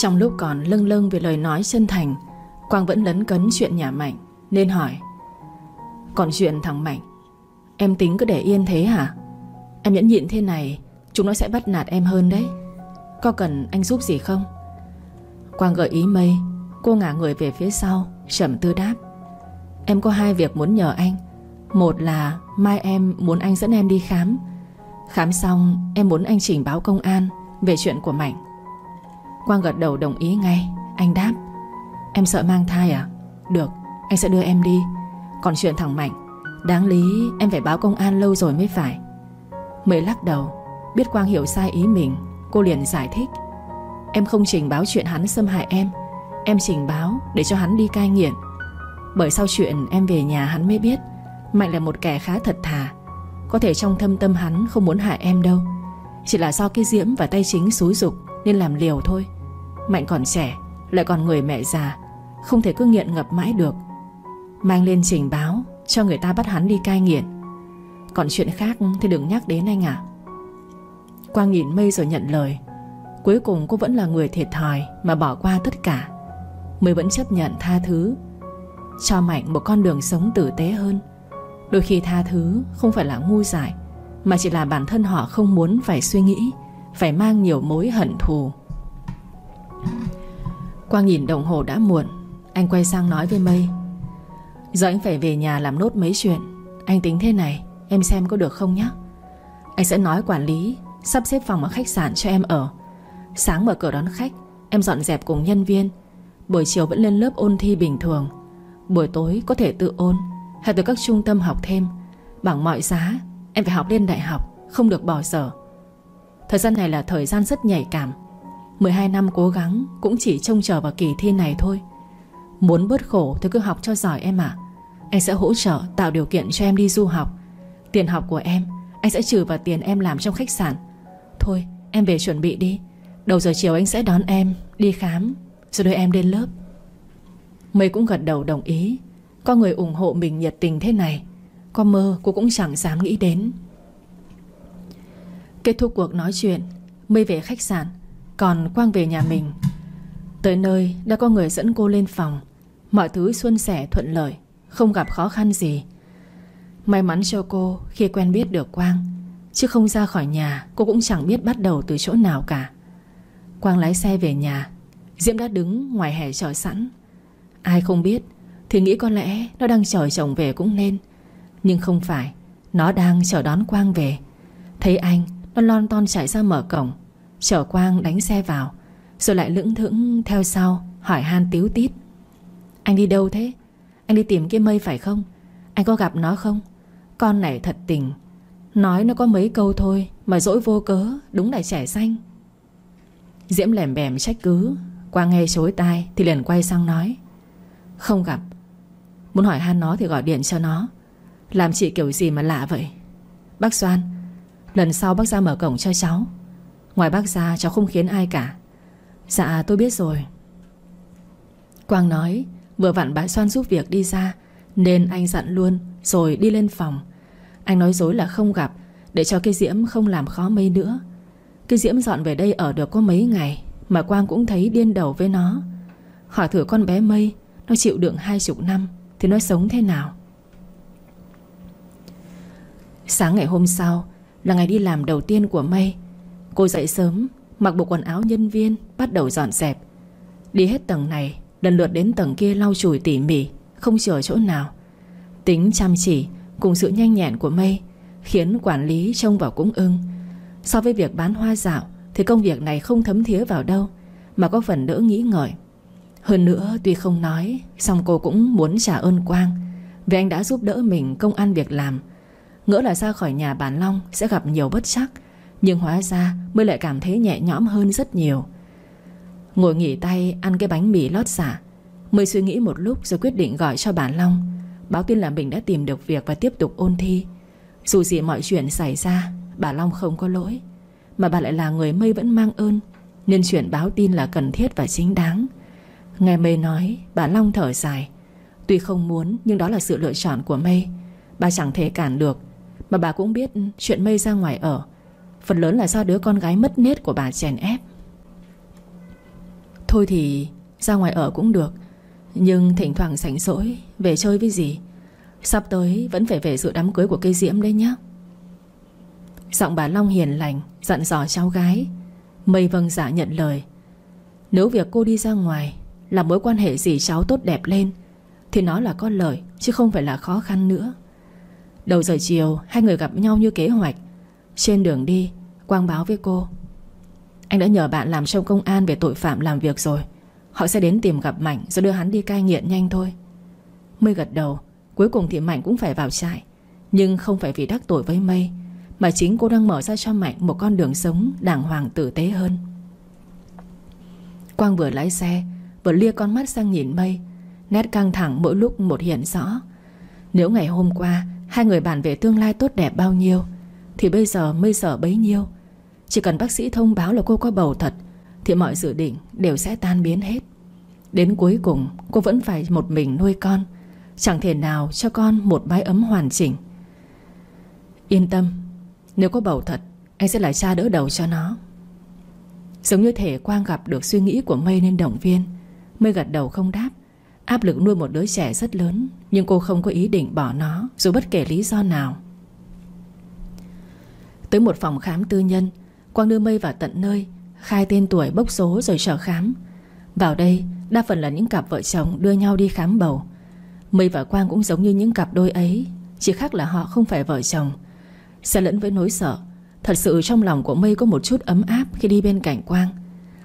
Trong lúc còn lâng lâng về lời nói chân thành, Quang vẫn lấn cấn chuyện nhà Mạnh, Nên hỏi, Còn chuyện thằng Mạnh, Em tính cứ để yên thế hả? Em nhẫn nhịn thế này, Chúng nó sẽ bắt nạt em hơn đấy. Có cần anh giúp gì không? Quang gợi ý mây, Cô ngả người về phía sau, Trầm tư đáp, Em có hai việc muốn nhờ anh. Một là mai em muốn anh dẫn em đi khám. Khám xong, em muốn anh trình báo công an Về chuyện của Mạnh. Quang gật đầu đồng ý ngay. Anh đáp, Em sợ mang thai à? Được, anh sẽ đưa em đi. Còn chuyện thằng Mạnh, Đáng lý em phải báo công an lâu rồi mới phải. Mới lắc đầu, Biết Quang hiểu sai ý mình, Cô liền giải thích, Em không trình báo chuyện hắn xâm hại em Em trình báo để cho hắn đi cai nghiện. Bởi sau chuyện em về nhà hắn mới biết, Mạnh là một kẻ khá thật thà, Có thể trong thâm tâm hắn không muốn hại em đâu. Chỉ là do cái diễm và tay chính xúi dục Nên làm liều thôi. Mạnh còn trẻ, Lại còn người mẹ già, Không thể cứ nghiện ngập mãi được. Mang lên trình báo, Cho người ta bắt hắn đi cai nghiện. Còn chuyện khác thì đừng nhắc đến anh ạ. Quang nhìn mây rồi nhận lời. Cuối cùng cô vẫn là người thiệt thòi Mà bỏ qua tất cả, Mới vẫn chấp nhận tha thứ. Cho Mạnh một con đường sống tử tế hơn. Đôi khi tha thứ không phải là ngu dại, Mà chỉ là bản thân họ không muốn phải suy nghĩ, Phải mang nhiều mối hận thù. Quang nhìn đồng hồ đã muộn, Anh quay sang nói với Mây Giờ anh phải về nhà làm nốt mấy chuyện. Anh tính thế này, Em xem có được không nhé Anh sẽ nói quản lý, Sắp xếp phòng ở khách sạn cho em ở. Sáng mở cửa đón khách, Em dọn dẹp cùng nhân viên. Buổi chiều vẫn lên lớp ôn thi bình thường. Buổi tối có thể tự ôn, Hay từ các trung tâm học thêm. Bằng mọi giá, Em phải học lên đại học, Không được bỏ dở Thời gian này là thời gian rất nhạy cảm. 12 năm cố gắng Cũng chỉ trông chờ vào kỳ thi này thôi. Muốn bớt khổ thì cứ học cho giỏi em ạ. Anh sẽ hỗ trợ, tạo điều kiện cho em đi du học. Tiền học của em, Anh sẽ trừ vào tiền em làm trong khách sạn. Thôi, em về chuẩn bị đi. Đầu giờ chiều anh sẽ đón em, Đi khám, Rồi đưa em đến lớp. Mây cũng gật đầu đồng ý. Có người ủng hộ mình nhiệt tình thế này. Có mơ, cô cũng chẳng dám nghĩ đến. Kết thúc cuộc nói chuyện Mây về khách sạn còn Quang về nhà mình. Tới nơi đã có người dẫn cô lên phòng. Mọi thứ xuân sẻ thuận lợi, Không gặp khó khăn gì. May mắn cho cô khi quen biết được Quang, Chứ không ra khỏi nhà Cô cũng chẳng biết bắt đầu từ chỗ nào cả. Quang lái xe về nhà, Diễm đã đứng ngoài hè chờ sẵn. Ai không biết Thì nghĩ có lẽ nó đang chờ chồng về cũng nên. Nhưng không phải, Nó đang chờ đón Quang về. Thấy anh, Nó lon ton chạy ra mở cổng. Chở Quang đánh xe vào, Rồi lại lững thững theo sau, Hỏi han tiếu tít. Anh đi đâu thế? Anh đi tìm cái mây phải không? Anh có gặp nó không? Con này thật tình. Nói nó có mấy câu thôi Mà dỗi vô cớ, Đúng là trẻ xanh. Diễm lèm bèm trách cứ Quang nghe chối tai Thì liền quay sang nói. Không gặp. Muốn hỏi han nó thì gọi điện cho nó. Làm chị kiểu gì mà lạ vậy? Bác Doan Lần sau bác ra mở cổng cho cháu. Ngoài bác ra, cháu không khiến ai cả. Dạ tôi biết rồi. Quang nói, Vừa vặn bà Soan giúp việc đi ra, Nên anh dặn luôn, Rồi đi lên phòng. Anh nói dối là không gặp, Để cho cái Diễm không làm khó mây nữa. Cái Diễm dọn về đây ở được có mấy ngày, Mà Quang cũng thấy điên đầu với nó. Hỏi thử con bé mây, Nó chịu đựng hai chục năm, Thì nó sống thế nào? Sáng ngày hôm sau, Là ngày đi làm đầu tiên của mây Cô dậy sớm, Mặc bộ quần áo nhân viên, Bắt đầu dọn dẹp. Đi hết tầng này, Lần lượt đến tầng kia lau chùi tỉ mỉ, Không chờ chỗ nào. Tính chăm chỉ, cùng sự nhanh nhẹn của Mây Khiến quản lý trông vào cũng ưng. So với việc bán hoa dạo, Thì công việc này không thấm thía vào đâu, Mà có phần đỡ nghĩ ngợi. Hơn nữa, tuy không nói, song cô cũng muốn trả ơn Quang, Vì anh đã giúp đỡ mình công ăn việc làm. Ngỡ là ra khỏi nhà bản Long Sẽ gặp nhiều bất chắc nhưng hóa ra mới lại cảm thấy nhẹ nhõm hơn rất nhiều. Ngồi nghỉ tay, ăn cái bánh mì lót xả. Mới suy nghĩ một lúc rồi quyết định gọi cho bà Long. Báo tin là mình đã tìm được việc và tiếp tục ôn thi. Dù gì mọi chuyện xảy ra, Bà Long không có lỗi. Mà bà lại là người mây vẫn mang ơn, Nên chuyện báo tin là cần thiết và chính đáng. Nghe mây nói, Bà Long thở dài. Tuy không muốn, nhưng đó là sự lựa chọn của mây. Bà chẳng thể cản được. Mà bà cũng biết chuyện mây ra ngoài ở. Phần lớn là do đứa con gái mất nết của bà chèn ép. Thôi thì, ra ngoài ở cũng được, Nhưng thỉnh thoảng sảnh rỗi, Về chơi với gì Sắp tới vẫn phải về dự đám cưới của cây diễm đấy nhé Giọng bà Long hiền lành, Dặn dò cháu gái. Mây vâng giả dạ nhận lời. Nếu việc cô đi ra ngoài Là mối quan hệ gì cháu tốt đẹp lên, Thì nó là có lợi, Chứ không phải là khó khăn nữa. Đầu giờ chiều, Hai người gặp nhau như kế hoạch. Trên đường đi Quang báo với cô. Anh đã nhờ bạn làm trong công an về tội phạm làm việc rồi. Họ sẽ đến tìm gặp Mạnh Rồi đưa hắn đi cai nghiện nhanh thôi. Mây gật đầu, Cuối cùng thì Mạnh cũng phải vào trại. Nhưng không phải vì đắc tội với Mây, Mà chính cô đang mở ra cho Mạnh Một con đường sống đàng hoàng tử tế hơn. Quang vừa lái xe, Vừa lia con mắt sang nhìn Mây. Nét căng thẳng mỗi lúc một hiện rõ. Nếu ngày hôm qua, Hai người bàn về tương lai tốt đẹp bao nhiêu, Thì bây giờ Mây sợ bấy nhiêu. Chỉ cần bác sĩ thông báo là cô có bầu thật, Thì mọi dự định đều sẽ tan biến hết. Đến cuối cùng, cô vẫn phải một mình nuôi con, Chẳng thể nào cho con một mái ấm hoàn chỉnh. Yên tâm, Nếu có bầu thật, Anh sẽ là cha đỡ đầu cho nó. Giống như thể Quang gặp được suy nghĩ của Mây nên động viên. Mây gật đầu không đáp. Áp lực nuôi một đứa trẻ rất lớn, Nhưng cô không có ý định bỏ nó, Dù bất kể lý do nào. Tới một phòng khám tư nhân Quang đưa Mây vào tận nơi, Khai tên tuổi, bốc số rồi chờ khám. Vào đây, đa phần là những cặp vợ chồng đưa nhau đi khám bầu. Mây và Quang cũng giống như những cặp đôi ấy, Chỉ khác là họ không phải vợ chồng. Xe lẫn với nỗi sợ, Thật sự trong lòng của Mây có một chút ấm áp Khi đi bên cạnh Quang.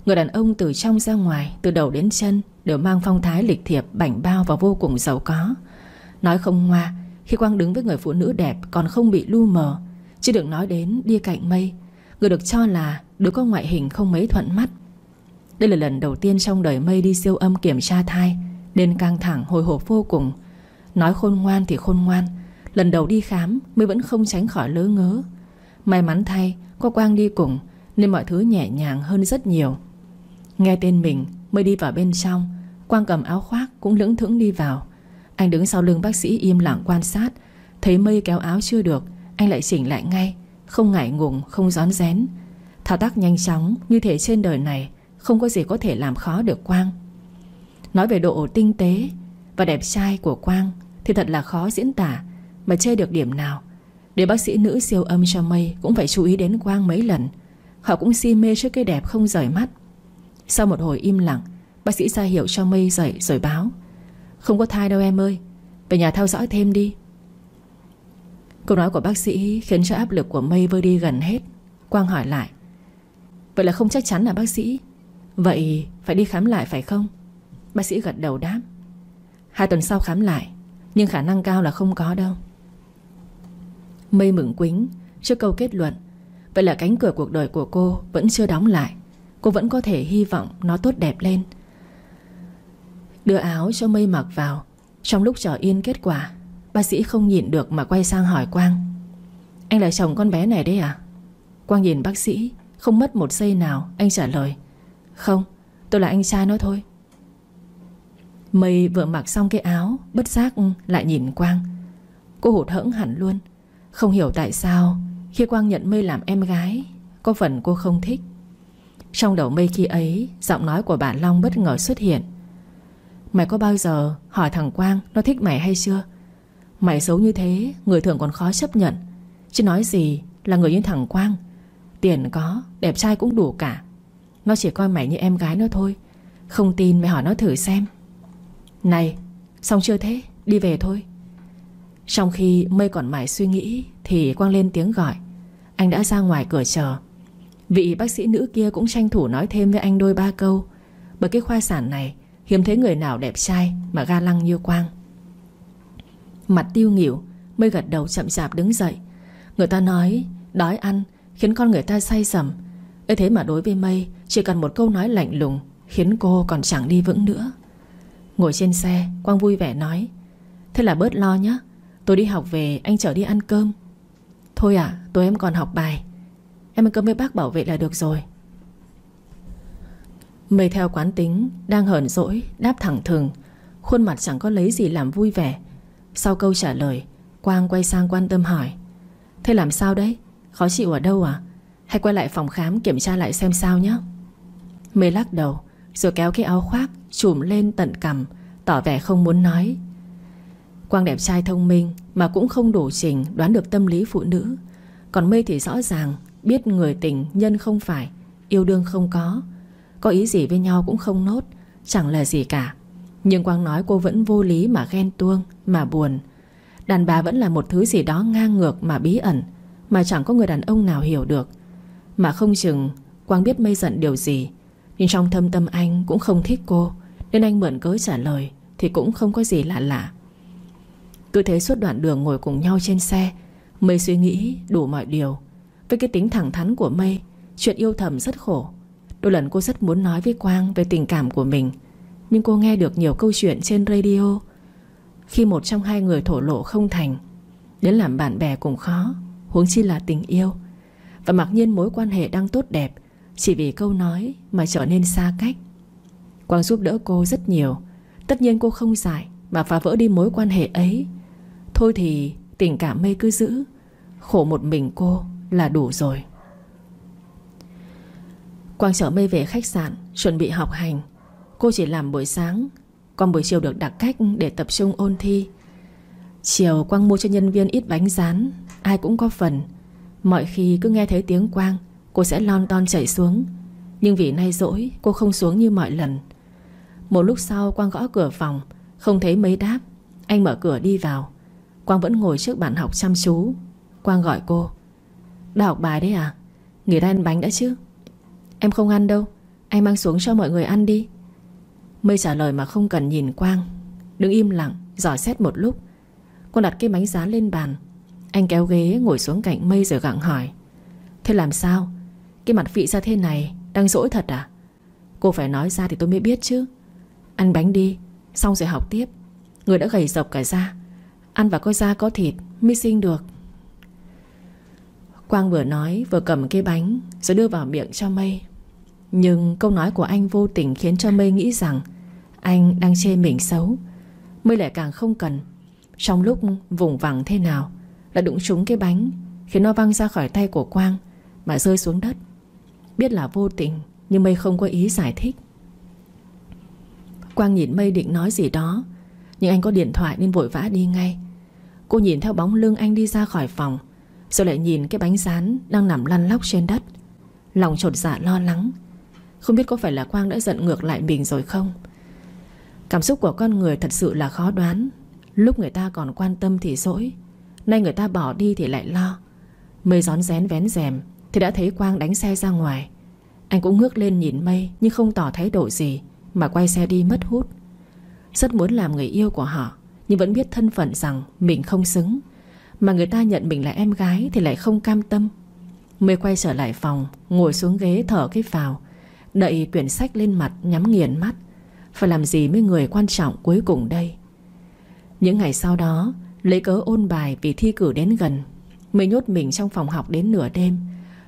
Người đàn ông từ trong ra ngoài, Từ đầu đến chân, Đều mang phong thái lịch thiệp, Bảnh bao và vô cùng giàu có. Nói không ngoa, Khi Quang đứng với người phụ nữ đẹp Còn không bị lu mờ Chứ đừng nói đến, đi cạnh Mây Người được cho là đứa có ngoại hình không mấy thuận mắt. Đây là lần đầu tiên trong đời Mây đi siêu âm kiểm tra thai, nên căng thẳng, hồi hộp vô cùng. Nói khôn ngoan thì khôn ngoan, Lần đầu đi khám mây vẫn không tránh khỏi lỡ ngớ. May mắn thay, Có Quang đi cùng, Nên mọi thứ nhẹ nhàng hơn rất nhiều. Nghe tên mình mới đi vào bên trong, Quang cầm áo khoác cũng lững thững đi vào. Anh đứng sau lưng bác sĩ im lặng quan sát, Thấy mây kéo áo chưa được, Anh lại chỉnh lại ngay. Không ngại ngùng, không rón rén. Thao tác nhanh chóng Như thể trên đời này Không có gì có thể làm khó được Quang. Nói về độ tinh tế Và đẹp trai của Quang Thì thật là khó diễn tả Mà chê được điểm nào. Để bác sĩ nữ siêu âm cho mây Cũng phải chú ý đến Quang mấy lần. Họ cũng si mê trước cái đẹp không rời mắt. Sau một hồi im lặng Bác sĩ ra hiệu cho mây dậy rồi báo. Không có thai đâu em ơi Về nhà theo dõi thêm đi. Câu nói của bác sĩ khiến cho áp lực của mây vơi đi gần hết. Quang hỏi lại, Vậy là không chắc chắn là bác sĩ? Vậy phải đi khám lại phải không? Bác sĩ gật đầu đáp, Hai tuần sau khám lại, Nhưng khả năng cao là không có đâu. Mây mừng quính Trước câu kết luận, Vậy là cánh cửa cuộc đời của cô vẫn chưa đóng lại. Cô vẫn có thể hy vọng nó tốt đẹp lên. Đưa áo cho mây mặc vào, Trong lúc chờ yên kết quả Bác sĩ không nhìn được mà quay sang hỏi Quang. Anh là chồng con bé này đấy à? Quang nhìn bác sĩ, Không mất một giây nào, Anh trả lời, Không, tôi là anh trai nó thôi. Mây vừa mặc xong cái áo, Bất giác lại nhìn Quang. Cô hụt hẫng hẳn luôn. Không hiểu tại sao, Khi Quang nhận Mây làm em gái, Có phần cô không thích. Trong đầu Mây khi ấy, Giọng nói của bà Long bất ngờ xuất hiện. Mày có bao giờ hỏi thằng Quang Nó thích mày hay chưa? Mày xấu như thế Người thường còn khó chấp nhận. Chứ nói gì là người như thằng Quang. Tiền có, đẹp trai cũng đủ cả. Nó chỉ coi mày như em gái nó thôi. Không tin mày hỏi nó thử xem. Này Xong chưa thế? Đi về thôi. Trong khi mây còn mãi suy nghĩ Thì Quang lên tiếng gọi. Anh đã ra ngoài cửa chờ. Vị bác sĩ nữ kia cũng tranh thủ nói thêm với anh đôi ba câu. Bởi cái khoa sản này Hiếm thấy người nào đẹp trai Mà ga lăng như Quang. Mặt tiêu nghỉu Mây gật đầu chậm chạp đứng dậy. Người ta nói, Đói ăn, Khiến con người ta say sầm ấy thế mà đối với Mây, Chỉ cần một câu nói lạnh lùng, Khiến cô còn chẳng đi vững nữa. Ngồi trên xe, Quang vui vẻ nói, Thế là bớt lo nhé Tôi đi học về, anh chở đi ăn cơm. Thôi à tôi em còn học bài. Em ăn cơm với bác bảo vệ là được rồi. Mây theo quán tính, Đang hờn dỗi, Đáp thẳng thừng. Khuôn mặt chẳng có lấy gì làm vui vẻ. Sau câu trả lời, Quang quay sang quan tâm hỏi, Thế làm sao đấy? Khó chịu ở đâu à? Hay quay lại phòng khám kiểm tra lại xem sao nhé. Mây lắc đầu, Rồi kéo cái áo khoác, Trùm lên tận cằm, Tỏ vẻ không muốn nói. Quang đẹp trai thông minh Mà cũng không đủ trình đoán được tâm lý phụ nữ. Còn Mây thì rõ ràng Biết người tình nhân không phải, Yêu đương không có. Có ý gì với nhau cũng không nốt, Chẳng là gì cả. Nhưng Quang nói cô vẫn vô lý mà ghen tuông, Mà buồn. Đàn bà vẫn là một thứ gì đó ngang ngược mà bí ẩn, Mà chẳng có người đàn ông nào hiểu được. Mà không chừng, Quang biết mây giận điều gì, Nhưng trong thâm tâm anh cũng không thích cô, Nên anh mượn cớ trả lời Thì cũng không có gì lạ lạ. Cứ thế suốt đoạn đường ngồi cùng nhau trên xe Mây suy nghĩ đủ mọi điều. Với cái tính thẳng thắn của Mây, Chuyện yêu thầm rất khổ. Đôi lần cô rất muốn nói với Quang về tình cảm của mình nhưng cô nghe được nhiều câu chuyện trên radio. Khi một trong hai người thổ lộ không thành, Đến làm bạn bè cũng khó, Huống chi là tình yêu. Và mặc nhiên mối quan hệ đang tốt đẹp, Chỉ vì câu nói mà trở nên xa cách. Quang giúp đỡ cô rất nhiều. Tất nhiên cô không giải Mà phá vỡ đi mối quan hệ ấy. Thôi thì tình cảm mê cứ giữ, Khổ một mình cô là đủ rồi. Quang chở mê về khách sạn, Chuẩn bị học hành. Cô chỉ làm buổi sáng Còn buổi chiều được đặt cách để tập trung ôn thi. Chiều Quang mua cho nhân viên ít bánh rán Ai cũng có phần. Mọi khi cứ nghe thấy tiếng Quang Cô sẽ lon ton chạy xuống. Nhưng vì nay rỗi, cô không xuống như mọi lần. Một lúc sau Quang gõ cửa phòng Không thấy mấy đáp. Anh mở cửa đi vào. Quang vẫn ngồi trước bàn học chăm chú. Quang gọi cô. Đã học bài đấy à? Nghỉ ra ăn bánh đã chứ. Em không ăn đâu. Anh mang xuống cho mọi người ăn đi. Mây trả lời mà không cần nhìn Quang. Đứng im lặng Giỏi xét một lúc. Quang đặt cái bánh giá lên bàn. Anh kéo ghế ngồi xuống cạnh Mây rồi gặng hỏi. Thế làm sao? Cái mặt vị ra thế này, Đang dỗi thật à? Cô phải nói ra thì tôi mới biết chứ. Ăn bánh đi, Xong rồi học tiếp. Người đã gầy dọc cả da. Ăn và có da có thịt mới sinh được. Quang vừa nói vừa cầm cái bánh Rồi đưa vào miệng cho Mây nhưng câu nói của anh vô tình khiến cho Mây nghĩ rằng Anh đang chê mình xấu. Mây lại càng không cần. Trong lúc vùng vẳng thế nào Là đụng trúng cái bánh, Khiến nó văng ra khỏi tay của Quang Mà rơi xuống đất. Biết là vô tình, Nhưng Mây không có ý giải thích. Quang nhìn Mây định nói gì đó, Nhưng anh có điện thoại nên vội vã đi ngay. Cô nhìn theo bóng lưng anh đi ra khỏi phòng, Rồi lại nhìn cái bánh rán Đang nằm lăn lóc trên đất. Lòng trột dạ lo lắng không biết có phải là Quang đã giận ngược lại mình rồi không? Cảm xúc của con người thật sự là khó đoán. Lúc người ta còn quan tâm thì dỗi, Nay người ta bỏ đi thì lại lo. Mây gión rén vén rèm Thì đã thấy Quang đánh xe ra ngoài. Anh cũng ngước lên nhìn mây Nhưng không tỏ thái độ gì, Mà quay xe đi mất hút. Rất muốn làm người yêu của họ, Nhưng vẫn biết thân phận rằng mình không xứng. Mà người ta nhận mình là em gái Thì lại không cam tâm. Mây quay trở lại phòng, Ngồi xuống ghế thở cái vào Đậy quyển sách lên mặt nhắm nghiền mắt. Phải làm gì với người quan trọng cuối cùng đây? Những ngày sau đó Lấy cớ ôn bài vì thi cử đến gần. Mới nhốt mình trong phòng học đến nửa đêm.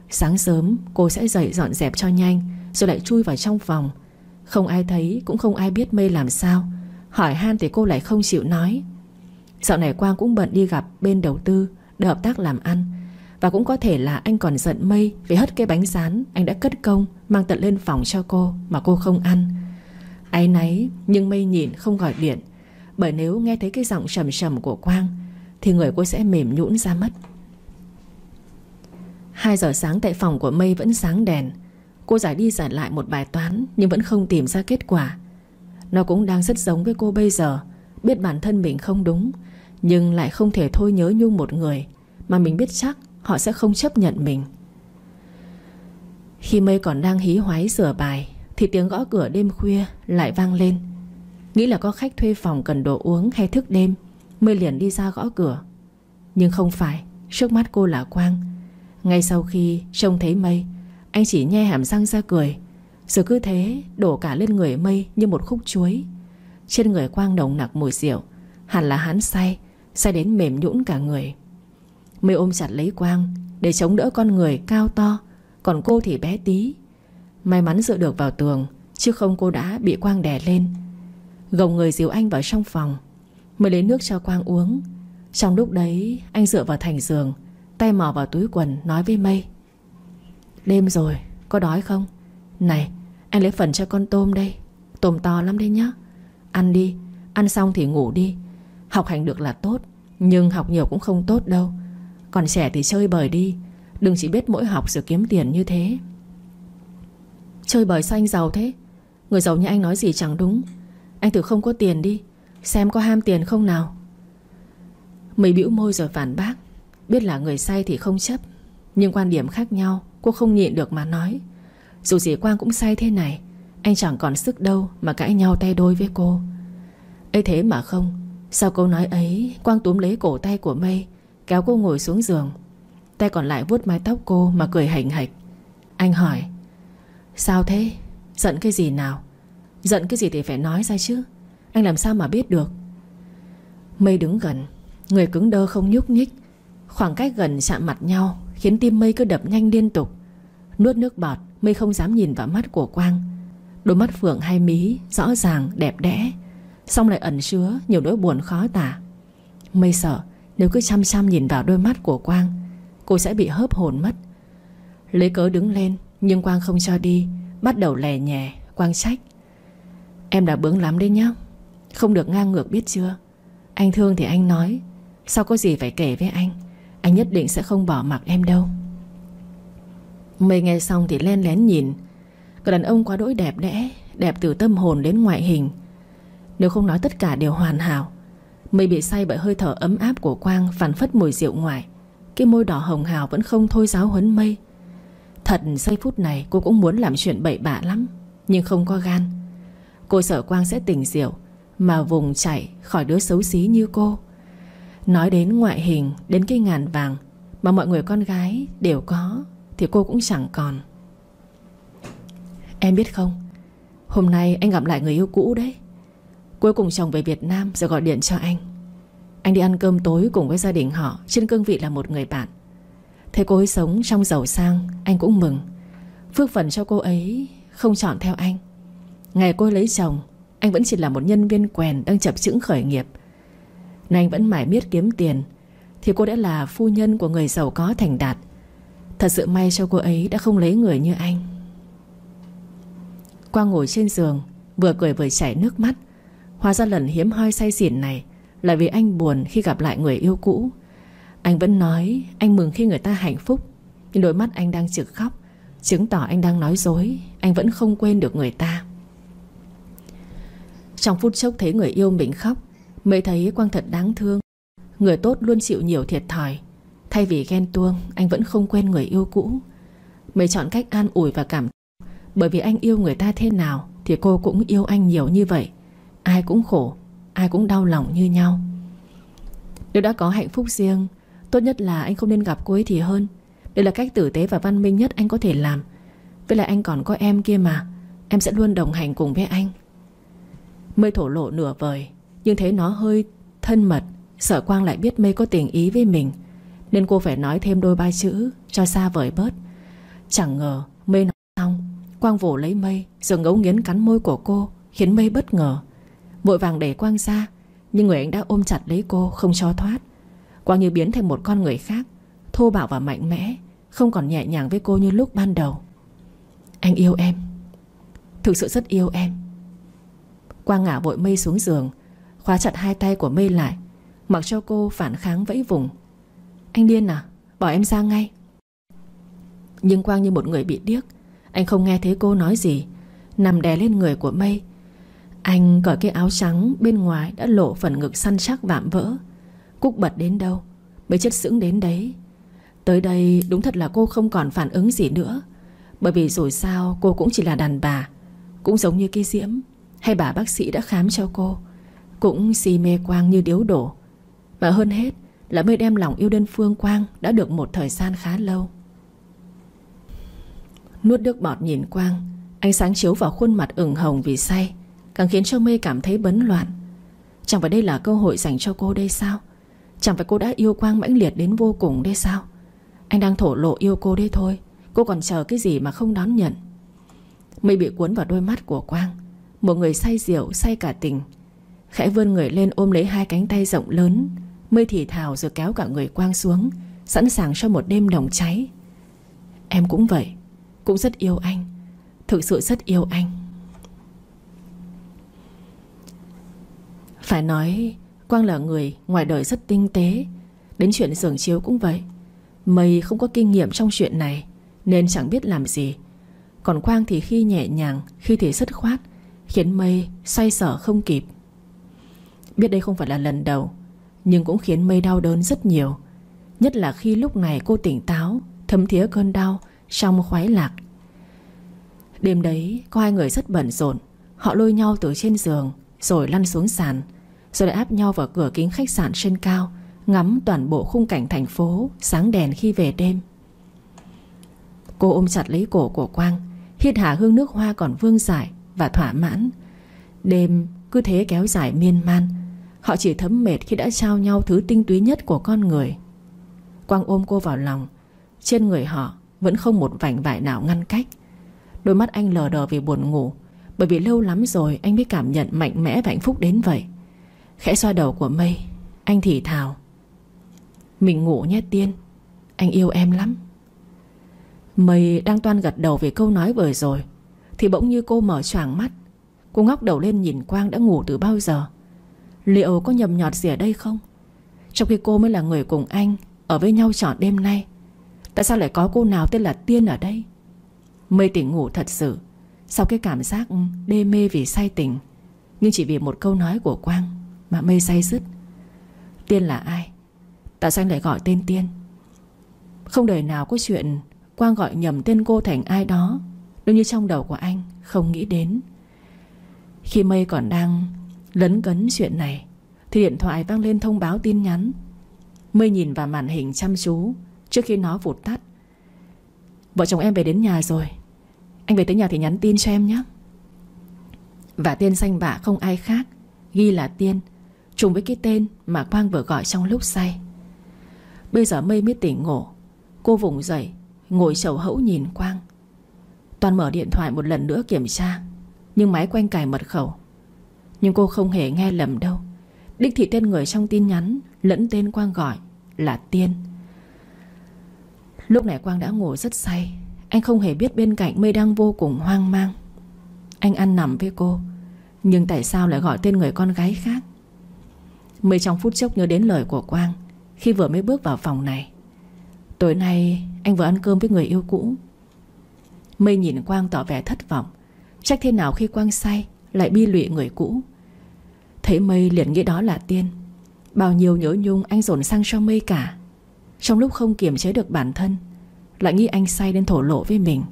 Sáng sớm, cô sẽ dậy dọn dẹp cho nhanh, Rồi lại chui vào trong phòng. Không ai thấy, cũng không ai biết mây làm sao. Hỏi han thì cô lại không chịu nói. Dạo này Quang cũng bận đi gặp bên đầu tư Để hợp tác làm ăn và cũng có thể là anh còn giận mây Vì hất cái bánh rán anh đã cất công, Mang tận lên phòng cho cô Mà cô không ăn. Ái náy, nhưng mây nhìn không gọi điện. Bởi nếu nghe thấy cái giọng trầm trầm của Quang, Thì người cô sẽ mềm nhũn ra mất. 2 giờ sáng tại phòng của mây vẫn sáng đèn. Cô giải đi giải lại một bài toán, Nhưng vẫn không tìm ra kết quả. Nó cũng đang rất giống với cô bây giờ, Biết bản thân mình không đúng, Nhưng lại không thể thôi nhớ nhung một người. Mà mình biết chắc Họ sẽ không chấp nhận mình. Khi mây còn đang hí hoái sửa bài, Thì tiếng gõ cửa đêm khuya lại vang lên. Nghĩ là có khách thuê phòng cần đồ uống hay thức đêm Mây liền đi ra gõ cửa. Nhưng không phải, Trước mắt cô là Quang. Ngay sau khi trông thấy mây, Anh chỉ nhe hàm răng ra cười. Rồi cứ thế đổ cả lên người mây Như một khúc chuối. Trên người Quang nồng nặc mùi rượu, Hẳn là hắn say Say đến mềm nhũn cả người. Mây ôm chặt lấy Quang Để chống đỡ con người cao to, Còn cô thì bé tí. May mắn dựa được vào tường, Chứ không cô đã bị Quang đè lên. Gồng người dìu anh vào trong phòng, Mới lấy nước cho Quang uống. Trong lúc đấy, anh dựa vào thành giường, Tay mò vào túi quần, nói với Mây. Đêm rồi, có đói không? Này, Anh lấy phần cho con tôm đây, Tôm to lắm đấy nhá. Ăn đi, Ăn xong thì ngủ đi. Học hành được là tốt, Nhưng học nhiều cũng không tốt đâu. Còn trẻ thì chơi bời đi. Đừng chỉ biết mỗi học rồi kiếm tiền như thế. Chơi bời sao anh giàu thế. Người giàu như anh nói gì chẳng đúng. Anh thử không có tiền đi, Xem có ham tiền không nào. Mây bĩu môi rồi phản bác. Biết là người say thì không chấp. Nhưng quan điểm khác nhau, Cô không nhịn được mà nói. Dù gì Quang cũng say thế này, Anh chẳng còn sức đâu mà cãi nhau tay đôi với cô. Ấy thế mà không. Sau câu nói ấy, Quang túm lấy cổ tay của Mây Kéo cô ngồi xuống giường. Tay còn lại vuốt mái tóc cô mà cười hành hạch. Anh hỏi, Sao thế? Giận cái gì nào? Giận cái gì thì phải nói ra chứ. Anh làm sao mà biết được? Mây đứng gần, Người cứng đơ không nhúc nhích. Khoảng cách gần chạm mặt nhau Khiến tim mây cứ đập nhanh liên tục. Nuốt nước bọt, Mây không dám nhìn vào mắt của Quang. Đôi mắt phượng hai mí, Rõ ràng, đẹp đẽ. Xong lại ẩn chứa nhiều nỗi buồn khó tả. Mây sợ nếu cứ chăm chăm nhìn vào đôi mắt của Quang, Cô sẽ bị hớp hồn mất. Lấy cớ đứng lên, Nhưng Quang không cho đi, Bắt đầu lè nhẹ Quang trách. Em đã bướng lắm đấy nhá, Không được ngang ngược biết chưa? Anh thương thì anh nói, Sao có gì phải kể với anh? Anh nhất định sẽ không bỏ mặc em đâu. Mây nghe xong thì len lén nhìn. Người đàn ông quá đỗi đẹp đẽ, Đẹp từ tâm hồn đến ngoại hình. Nếu không nói tất cả đều hoàn hảo Mây bị say bởi hơi thở ấm áp của Quang Phản phất mùi rượu ngoài Cái môi đỏ hồng hào vẫn không thôi giáo huấn Mây. Thật, giây phút này cô cũng muốn làm chuyện bậy bạ lắm, Nhưng không có gan. Cô sợ Quang sẽ tỉnh rượu, Mà vùng chạy khỏi đứa xấu xí như cô. Nói đến ngoại hình, Đến cái ngàn vàng Mà mọi người con gái đều có, Thì cô cũng chẳng còn. Em biết không, Hôm nay anh gặp lại người yêu cũ đấy. Cuối cùng chồng về Việt Nam Rồi gọi điện cho anh. Anh đi ăn cơm tối cùng với gia đình họ, Trên cương vị là một người bạn. Thấy cô ấy sống trong giàu sang, Anh cũng mừng. Phước phần cho cô ấy không chọn theo anh. Ngày cô lấy chồng, Anh vẫn chỉ là một nhân viên quèn Đang chập chững khởi nghiệp. Nên anh vẫn mãi miết kiếm tiền, Thì cô đã là phu nhân của người giàu có thành đạt. Thật sự may cho cô ấy Đã không lấy người như anh. Quang ngồi trên giường, Vừa cười vừa chảy nước mắt. Hóa ra lần hiếm hoi say xỉn này Là vì anh buồn khi gặp lại người yêu cũ. Anh vẫn nói, Anh mừng khi người ta hạnh phúc. Nhưng đôi mắt anh đang trực khóc, Chứng tỏ anh đang nói dối. Anh vẫn không quên được người ta. Trong phút chốc thấy người yêu mình khóc, Mới thấy Quang thật đáng thương. Người tốt luôn chịu nhiều thiệt thòi. Thay vì ghen tuông, Anh vẫn không quên người yêu cũ. Mới chọn cách an ủi và cảm Bởi vì anh yêu người ta thế nào Thì cô cũng yêu anh nhiều như vậy. Ai cũng khổ, Ai cũng đau lòng như nhau. Nếu đã có hạnh phúc riêng, Tốt nhất là anh không nên gặp cô ấy thì hơn. Đây là cách tử tế và văn minh nhất anh có thể làm. Với lại anh còn có em kia mà, Em sẽ luôn đồng hành cùng với anh. Mây thổ lộ nửa vời, Nhưng thấy nó hơi thân mật Sợ Quang lại biết Mây có tình ý với mình. Nên cô phải nói thêm đôi ba chữ Cho xa vời bớt. Chẳng ngờ Mây nói xong, Quang vỗ lấy Mây, Rồi ngấu nghiến cắn môi của cô, Khiến Mây bất ngờ. Vội vàng đẩy Quang ra, Nhưng người anh đã ôm chặt lấy cô, không cho thoát. Quang như biến thành một con người khác, Thô bạo và mạnh mẽ, Không còn nhẹ nhàng với cô như lúc ban đầu. Anh yêu em. Thực sự rất yêu em. Quang ngả vội mây xuống giường, Khóa chặt hai tay của mây lại, Mặc cho cô phản kháng vẫy vùng. Anh điên à? Bỏ em ra ngay. Nhưng Quang như một người bị điếc, Anh không nghe thấy cô nói gì, Nằm đè lên người của mây anh cởi cái áo trắng bên ngoài đã lộ phần ngực săn chắc vạm vỡ. Cúc bật đến đâu? Mới chất sững đến đấy. Tới đây đúng thật là cô không còn phản ứng gì nữa. Bởi vì rồi sao, cô cũng chỉ là đàn bà. Cũng giống như cái diễm. Hay bà bác sĩ đã khám cho cô. Cũng si mê Quang như điếu đổ. Và hơn hết là mới đem lòng yêu đơn phương Quang Đã được một thời gian khá lâu. Nuốt nước bọt nhìn Quang, Ánh sáng chiếu vào khuôn mặt ửng hồng vì say. Càng khiến cho mê cảm thấy bấn loạn. Chẳng phải đây là cơ hội dành cho cô đây sao? Chẳng phải cô đã yêu Quang mãnh liệt đến vô cùng đây sao? Anh đang thổ lộ yêu cô đây thôi. Cô còn chờ cái gì mà không đón nhận? Mây bị cuốn vào đôi mắt của Quang. Một người say rượu, say cả tình. Khẽ vươn người lên ôm lấy hai cánh tay rộng lớn. Mây thì thào rồi kéo cả người Quang xuống, Sẵn sàng cho một đêm đồng cháy. Em cũng vậy. Cũng rất yêu anh. Thực sự rất yêu anh. Phải nói, Quang là người ngoài đời rất tinh tế. Đến chuyện giường chiếu cũng vậy. Mây không có kinh nghiệm trong chuyện này, Nên chẳng biết làm gì. Còn Quang thì khi nhẹ nhàng, Khi thì rất khoát, Khiến Mây xoay sở không kịp. Biết đây không phải là lần đầu, Nhưng cũng khiến Mây đau đớn rất nhiều. Nhất là khi lúc này cô tỉnh táo, Thấm thía cơn đau Trong khoái lạc. Đêm đấy, có hai người rất bận rộn. Họ lôi nhau từ trên giường, Rồi lăn xuống sàn. Rồi lại áp nhau vào cửa kính khách sạn trên cao, Ngắm toàn bộ khung cảnh thành phố, Sáng đèn khi về đêm. Cô ôm chặt lấy cổ của Quang, Hít hà hương nước hoa còn vương dại Và thỏa mãn. Đêm cứ thế kéo dài miên man, Họ chỉ thấm mệt khi đã trao nhau Thứ tinh túy nhất của con người. Quang ôm cô vào lòng, Trên người họ vẫn không một vảnh vải nào ngăn cách. Đôi mắt anh lờ đờ vì buồn ngủ, Bởi vì lâu lắm rồi anh mới cảm nhận mạnh mẽ và hạnh phúc đến vậy. Khẽ xoa đầu của mây. Anh thì thào. Mình ngủ nhé Tiên. Anh yêu em lắm. Mây đang toan gật đầu về câu nói vừa rồi, Thì bỗng như cô mở choàng mắt. Cô ngóc đầu lên nhìn Quang đã ngủ từ bao giờ. Liệu có nhầm nhọt gì ở đây không? Trong khi cô mới là người cùng anh, Ở với nhau trọn đêm nay, Tại sao lại có cô nào tên là Tiên ở đây? Mây tỉnh ngủ thật sự, Sau cái cảm giác đê mê vì say tình Nhưng chỉ vì một câu nói của Quang mà mây say dứt Tiên là ai? Tại sao anh lại gọi tên Tiên. Không đời nào có chuyện Quang gọi nhầm tên cô thành ai đó Đúng như trong đầu của anh Không nghĩ đến. Khi mây còn đang lấn cấn chuyện này, Thì điện thoại vang lên thông báo tin nhắn. Mây nhìn vào màn hình chăm chú Trước khi nó vụt tắt. Vợ chồng em về đến nhà rồi. Anh về tới nhà thì nhắn tin cho em nhé. Và tên xanh bạ không ai khác, Ghi là Tiên. Trùng với cái tên mà Quang vừa gọi trong lúc say. Bây giờ mây mới tỉnh ngộ. Cô vùng dậy, Ngồi chầu hẫu nhìn Quang. Toàn mở điện thoại một lần nữa kiểm tra, Nhưng máy quanh cài mật khẩu. Nhưng cô không hề nghe lầm đâu. Đích thị tên người trong tin nhắn Lẫn tên Quang gọi là Tiên. Lúc này Quang đã ngủ rất say. Anh không hề biết bên cạnh mây đang vô cùng hoang mang. Anh ăn nằm với cô, Nhưng tại sao lại gọi tên người con gái khác? Mây trong phút chốc nhớ đến lời của Quang Khi vừa mới bước vào phòng này. Tối nay, anh vừa ăn cơm với người yêu cũ. Mây nhìn Quang tỏ vẻ thất vọng. Trách thế nào khi Quang say, Lại bi lụy người cũ? Thấy Mây liền nghĩ đó là Tiên. Bao nhiêu nhớ nhung anh dồn sang cho Mây cả. Trong lúc không kiềm chế được bản thân, Lại nghĩ anh say đến thổ lộ với mình.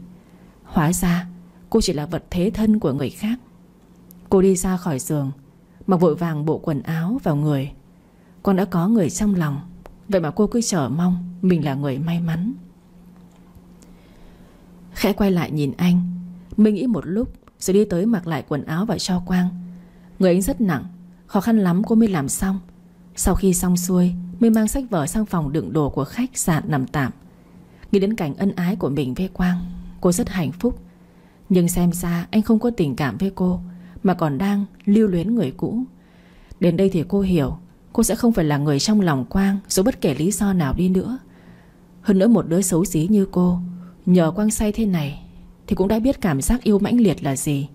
Hóa ra, Cô chỉ là vật thế thân của người khác. Cô đi ra khỏi giường Mặc vội vàng bộ quần áo vào người. Con đã có người trong lòng, Vậy mà cô cứ chờ mong Mình là người may mắn. Khẽ quay lại nhìn anh, Mình nghĩ một lúc Rồi đi tới mặc lại quần áo và cho Quang. Người anh rất nặng, Khó khăn lắm cô mới làm xong. Sau khi xong xuôi minh mang sách vở sang phòng đựng đồ của khách sạn nằm tạm. Nghĩ đến cảnh ân ái của mình với Quang, Cô rất hạnh phúc. Nhưng xem ra anh không có tình cảm với cô mà còn đang lưu luyến người cũ. Đến đây thì cô hiểu, Cô sẽ không phải là người trong lòng Quang Dù bất kể lý do nào đi nữa. Hơn nữa một đứa xấu xí như cô, Nhờ Quang say thế này Thì cũng đã biết cảm giác yêu mãnh liệt là gì.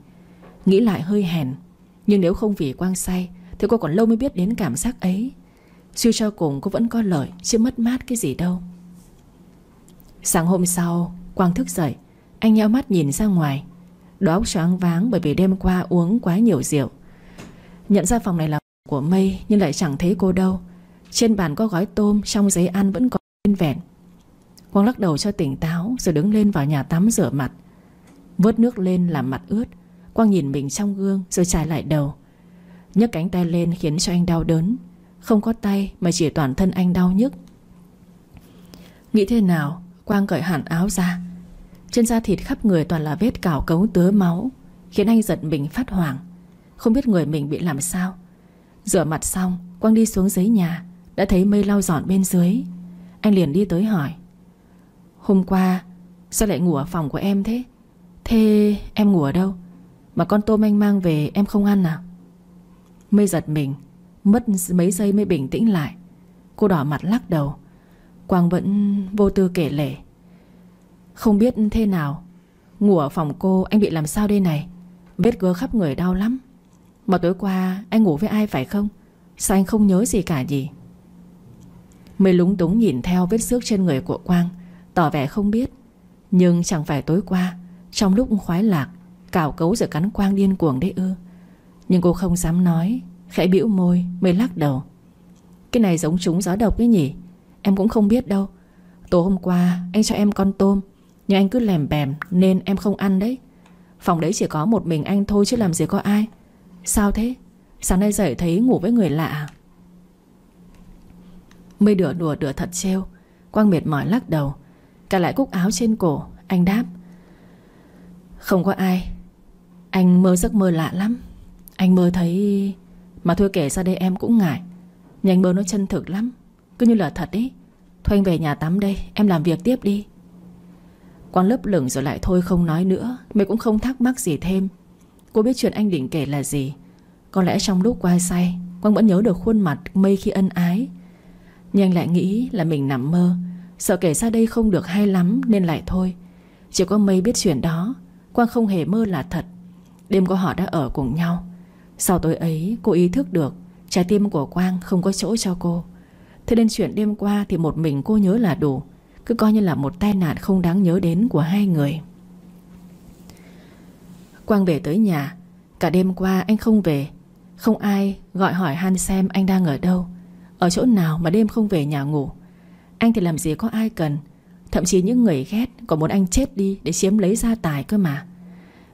Nghĩ lại hơi hèn, Nhưng nếu không vì Quang say Thì cô còn lâu mới biết đến cảm giác ấy. Suy cho cùng cô vẫn có lợi, Chứ mất mát cái gì đâu. Sáng hôm sau, Quang thức dậy, Anh nheo mắt nhìn ra ngoài. Đó óc choáng váng bởi vì đêm qua uống quá nhiều rượu. Nhận ra phòng này là của Mây Nhưng lại chẳng thấy cô đâu. Trên bàn có gói tôm, Trong giấy ăn vẫn còn nguyên vẹn. Quang lắc đầu cho tỉnh táo Rồi đứng lên vào nhà tắm rửa mặt. Vớt nước lên làm mặt ướt. Quang nhìn mình trong gương rồi trải lại đầu. Nhấc cánh tay lên khiến cho anh đau đớn. Không có tay mà chỉ toàn thân anh đau nhức. Nghĩ thế nào? Quang cởi hẳn áo ra. Trên da thịt khắp người toàn là vết cào cấu tứa máu, Khiến anh giật mình phát hoảng. Không biết người mình bị làm sao. Rửa mặt xong Quang đi xuống dưới nhà, Đã thấy mây lau dọn bên dưới. Anh liền đi tới hỏi, Hôm qua, Sao lại ngủ ở phòng của em thế? Thế em ngủ ở đâu? Mà con tôm anh mang về em không ăn à? Mây giật mình, Mất mấy giây mới bình tĩnh lại. Cô đỏ mặt lắc đầu, Quang vẫn vô tư kể lể. Không biết thế nào. Ngủ ở phòng cô, anh bị làm sao đây này? Vết gớ khắp người đau lắm. Mà tối qua, anh ngủ với ai phải không? Sao anh không nhớ gì cả gì Mây lúng túng nhìn theo vết xước trên người của Quang, Tỏ vẻ không biết. Nhưng chẳng phải tối qua, Trong lúc khoái lạc, Cào cấu rồi cắn Quang điên cuồng đấy ư. Nhưng cô không dám nói, Khẽ bĩu môi, mới lắc đầu. Cái này giống chúng gió độc ấy nhỉ? Em cũng không biết đâu. Tối hôm qua, anh cho em con tôm nhưng anh cứ lèm bèm, nên em không ăn đấy. Phòng đấy chỉ có một mình anh thôi chứ làm gì có ai. Sao thế? Sáng nay dậy thấy ngủ với người lạ? À? Mây đửa đùa đùa thật trêu. Quang mệt mỏi lắc đầu. Cả lại cúc áo trên cổ. Anh đáp. Không có ai. Anh mơ giấc mơ lạ lắm. Anh mơ thấy Mà thôi kể ra đây em cũng ngại. Nhưng anh mơ nó chân thực lắm. Cứ như là thật ý. Thôi anh về nhà tắm đây. Em làm việc tiếp đi. Quang lấp lửng rồi lại thôi không nói nữa, Mày cũng không thắc mắc gì thêm. Cô biết chuyện anh định kể là gì. Có lẽ trong lúc quay say Quang vẫn nhớ được khuôn mặt mây khi ân ái. Nhưng lại nghĩ là mình nằm mơ, Sợ kể ra đây không được hay lắm Nên lại thôi. Chỉ có mây biết chuyện đó, Quang không hề mơ là thật. Đêm có họ đã ở cùng nhau. Sau tối ấy, cô ý thức được Trái tim của Quang không có chỗ cho cô. Thế nên chuyện đêm qua thì một mình cô nhớ là đủ. Cứ coi như là một tai nạn không đáng nhớ đến của hai người. Quang về tới nhà. Cả đêm qua anh không về. Không ai gọi hỏi han xem anh đang ở đâu. Ở chỗ nào mà đêm không về nhà ngủ. Anh thì làm gì có ai cần. Thậm chí những người ghét Còn muốn anh chết đi để chiếm lấy gia tài cơ mà.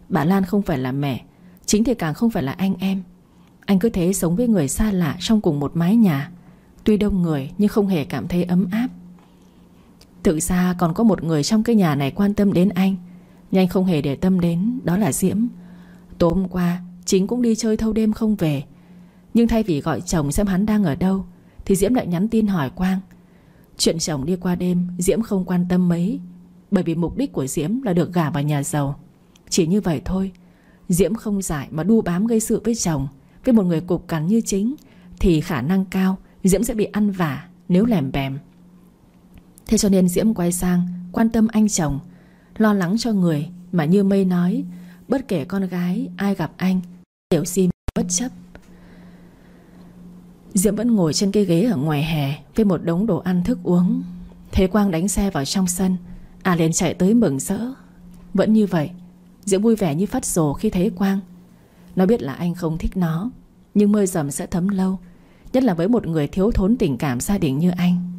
Bà Lan không phải là mẹ, Chính thì càng không phải là anh em. Anh cứ thế sống với người xa lạ Trong cùng một mái nhà. Tuy đông người nhưng không hề cảm thấy ấm áp. Thực ra còn có một người trong cái nhà này quan tâm đến anh. Nhưng anh không hề để tâm đến, Đó là Diễm. Tối hôm qua, Chính cũng đi chơi thâu đêm không về. Nhưng thay vì gọi chồng xem hắn đang ở đâu, Thì Diễm lại nhắn tin hỏi Quang. Chuyện chồng đi qua đêm, Diễm không quan tâm mấy, Bởi vì mục đích của Diễm là được gả vào nhà giàu. Chỉ như vậy thôi, Diễm không giải mà đu bám gây sự với chồng. Với một người cục cằn như chính, Thì khả năng cao Diễm sẽ bị ăn vả nếu lèm bèm. Thế cho nên Diễm quay sang, Quan tâm anh chồng, Lo lắng cho người mà như mây nói, Bất kể con gái, ai gặp anh, Đều xin bất chấp. Diễm vẫn ngồi trên cái ghế ở ngoài hè Với một đống đồ ăn thức uống. Thế Quang đánh xe vào trong sân À liền chạy tới mừng rỡ. Vẫn như vậy, Diễm vui vẻ như phát rồ khi thấy Quang. Nó biết là anh không thích nó, Nhưng mơ dầm sẽ thấm lâu, Nhất là với một người thiếu thốn tình cảm gia đình như anh.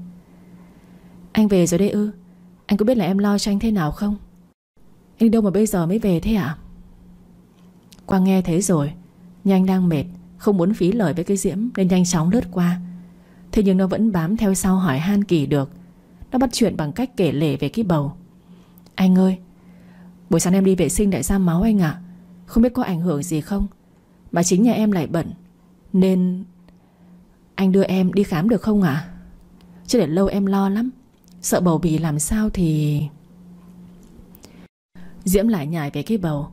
Anh về rồi đây ư? Anh có biết là em lo cho anh thế nào không? Anh đâu mà bây giờ mới về thế ạ? À? Quang nghe thế rồi, Nhưng anh đang mệt, Không muốn phí lời với cái diễm, Nên nhanh chóng lướt qua. Thế nhưng nó vẫn bám theo sau hỏi han kỳ được. Nó bắt chuyện bằng cách kể lể về cái bầu. Anh ơi, Buổi sáng em đi vệ sinh lại ra máu anh ạ. Không biết có ảnh hưởng gì không? Mà chính nhà em lại bận, Nên anh đưa em đi khám được không ạ? À? Chứ để lâu em lo lắm. Sợ bầu bị làm sao thì Diễm lại nhảy về cái bầu.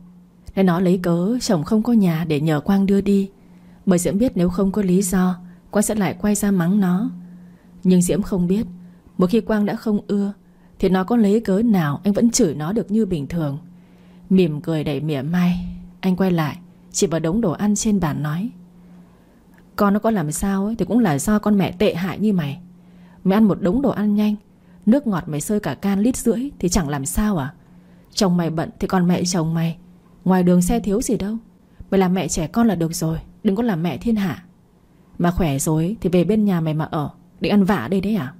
Nên nó lấy cớ, chồng không có nhà Để nhờ Quang đưa đi. Bởi Diễm biết nếu không có lý do, Quang sẽ lại quay ra mắng nó. Nhưng Diễm không biết, Một khi Quang đã không ưa, Thì nó có lấy cớ nào anh vẫn chửi nó được như bình thường. Mỉm cười đầy mỉa mai, Anh quay lại, Chỉ vào đống đồ ăn trên bàn nói. Con nó có làm sao ấy, Thì cũng là do con mẹ tệ hại như mày. Mày ăn một đống đồ ăn nhanh Nước ngọt mày sơi cả can lít rưỡi, Thì chẳng làm sao à? Chồng mày bận, thì còn mẹ chồng mày. Ngoài đường xe thiếu gì đâu. Mày làm mẹ trẻ con là được rồi, Đừng có làm mẹ thiên hạ. Mà khỏe rồi, thì về bên nhà mày mà ở Định ăn vả đây đấy à?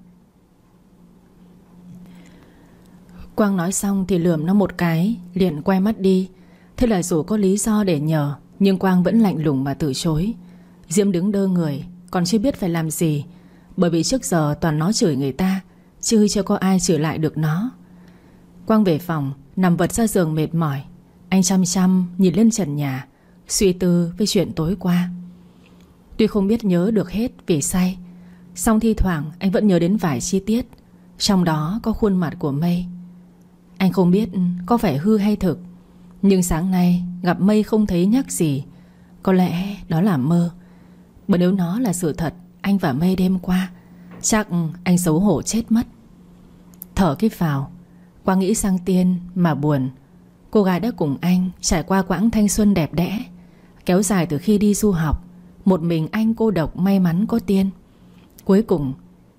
Quang nói xong thì lườm nó một cái, Liền quay mắt đi. Thế là dù có lý do để nhờ, Nhưng Quang vẫn lạnh lùng mà từ chối. Diễm đứng đơ người, Còn chưa biết phải làm gì, Bởi vì trước giờ toàn nó chửi người ta Chứ chưa có ai chửi lại được nó. Quang về phòng, Nằm vật ra giường mệt mỏi. Anh chăm chăm nhìn lên trần nhà, Suy tư về chuyện tối qua. Tuy không biết nhớ được hết vì say, song thi thoảng anh vẫn nhớ đến vài chi tiết. Trong đó có khuôn mặt của Mây. Anh không biết có phải hư hay thực, Nhưng sáng nay gặp Mây không thấy nhắc gì. Có lẽ đó là mơ, bởi nếu nó là sự thật, Anh và Mây đêm qua Chắc anh xấu hổ chết mất. Thở cái vào Quang nghĩ sang tiên mà buồn. Cô gái đã cùng anh trải qua quãng thanh xuân đẹp đẽ, Kéo dài từ khi đi du học. Một mình anh cô độc may mắn có Tiên. Cuối cùng,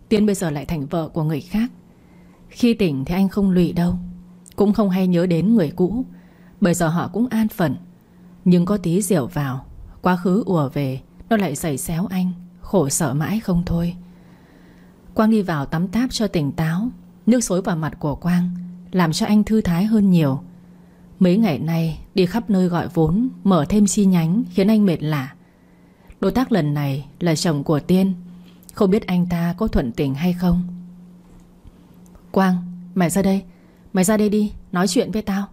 Tiên bây giờ lại thành vợ của người khác. Khi tỉnh thì anh không lụy đâu, Cũng không hay nhớ đến người cũ. Bởi giờ họ cũng an phận. Nhưng có tí rượu vào, Quá khứ ùa về, Nó lại giày xéo anh, Khổ sợ mãi không thôi. Quang đi vào tắm táp cho tỉnh táo. Nước xối vào mặt của Quang, Làm cho anh thư thái hơn nhiều. Mấy ngày nay, đi khắp nơi gọi vốn, Mở thêm chi nhánh, khiến anh mệt lạ. Đối tác lần này là chồng của Tiên. Không biết anh ta có thuận tình hay không? Quang, Mày ra đây. Mày ra đây đi, Nói chuyện với tao.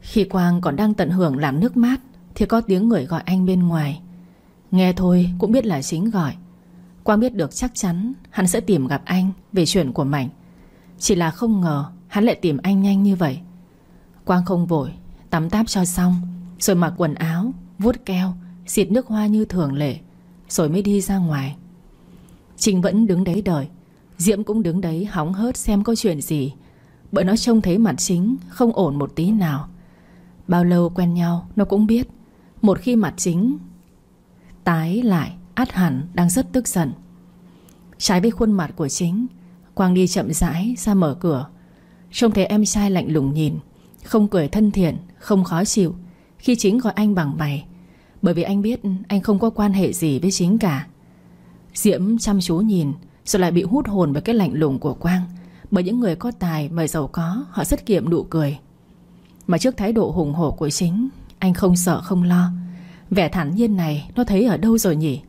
Khi Quang còn đang tận hưởng làm nước mát, Thì có tiếng người gọi anh bên ngoài. Nghe thôi, cũng biết là chính gọi. Quang biết được chắc chắn Hắn sẽ tìm gặp anh về chuyện của Mạnh. Chỉ là không ngờ Hắn lại tìm anh nhanh như vậy. Quang không vội, Tắm táp cho xong, Rồi mặc quần áo, Vuốt keo, Xịt nước hoa như thường lệ, Rồi mới đi ra ngoài. Trình vẫn đứng đấy đợi. Diễm cũng đứng đấy hóng hớt xem có chuyện gì. Bởi nó trông thấy mặt chính Không ổn một tí nào. Bao lâu quen nhau nó cũng biết. Một khi mặt chính Tái lại át hẳn, đang rất tức giận. Trái với khuôn mặt của chính, Quang đi chậm rãi ra mở cửa. Trông thấy em trai lạnh lùng nhìn, Không cười thân thiện, Không khó chịu, Khi chính gọi anh bằng mày. Bởi vì anh biết anh không có quan hệ gì với chính cả. Diễm chăm chú nhìn, Rồi lại bị hút hồn bởi cái lạnh lùng của Quang. Bởi những người có tài và giàu có, Họ rất kiệm nụ cười. Mà trước thái độ hùng hổ của chính, Anh không sợ không lo. Vẻ thản nhiên này nó thấy ở đâu rồi nhỉ?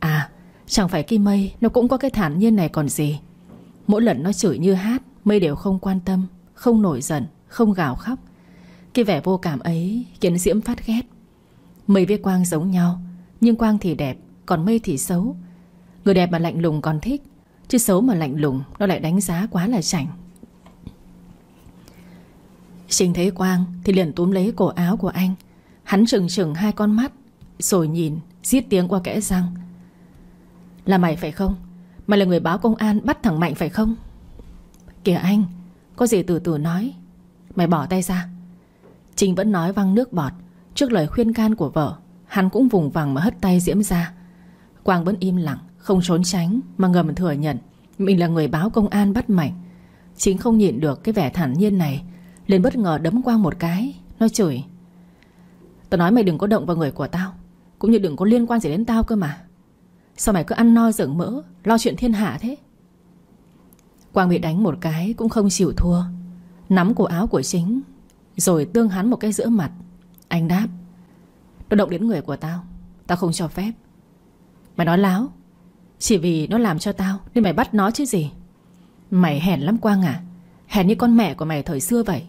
À chẳng phải Kim Mây, Nó cũng có cái thản nhiên này còn gì. Mỗi lần nó chửi như hát, Mây đều không quan tâm, Không nổi giận, Không gào khóc. Cái vẻ vô cảm ấy, khiến Diễm phát ghét. Mây với Quang giống nhau, Nhưng Quang thì đẹp, Còn Mây thì xấu. Người đẹp mà lạnh lùng còn thích, Chứ xấu mà lạnh lùng, Nó lại đánh giá quá là chảnh. Sinh thấy Quang Thì liền túm lấy cổ áo của anh. Hắn trừng trừng hai con mắt, Rồi nhìn, Giết tiếng qua kẽ răng. Là mày phải không? Mày là người báo công an bắt thằng Mạnh phải không? Kìa anh, Có gì từ từ nói. Mày bỏ tay ra. Trinh vẫn nói văng nước bọt. Trước lời khuyên can của vợ, Hắn cũng vùng vằng mà hất tay Diễm ra. Quang vẫn im lặng, Không trốn tránh Mà ngầm thừa nhận Mình là người báo công an bắt Mạnh. Chính không nhịn được cái vẻ thản nhiên này, liền bất ngờ đấm Quang một cái Nó chửi. Tao nói mày đừng có động vào người của tao, Cũng như đừng có liên quan gì đến tao cơ mà. Sao mày cứ ăn no dưỡng mỡ, Lo chuyện thiên hạ thế? Quang bị đánh một cái cũng không chịu thua. Nắm cổ áo của chính, Rồi tương hắn một cái giữa mặt. Anh đáp, Nó động đến người của tao Tao không cho phép. Mày nói láo, Chỉ vì nó làm cho tao Nên mày bắt nó chứ gì? Mày hèn lắm Quang à Hèn như con mẹ của mày thời xưa vậy.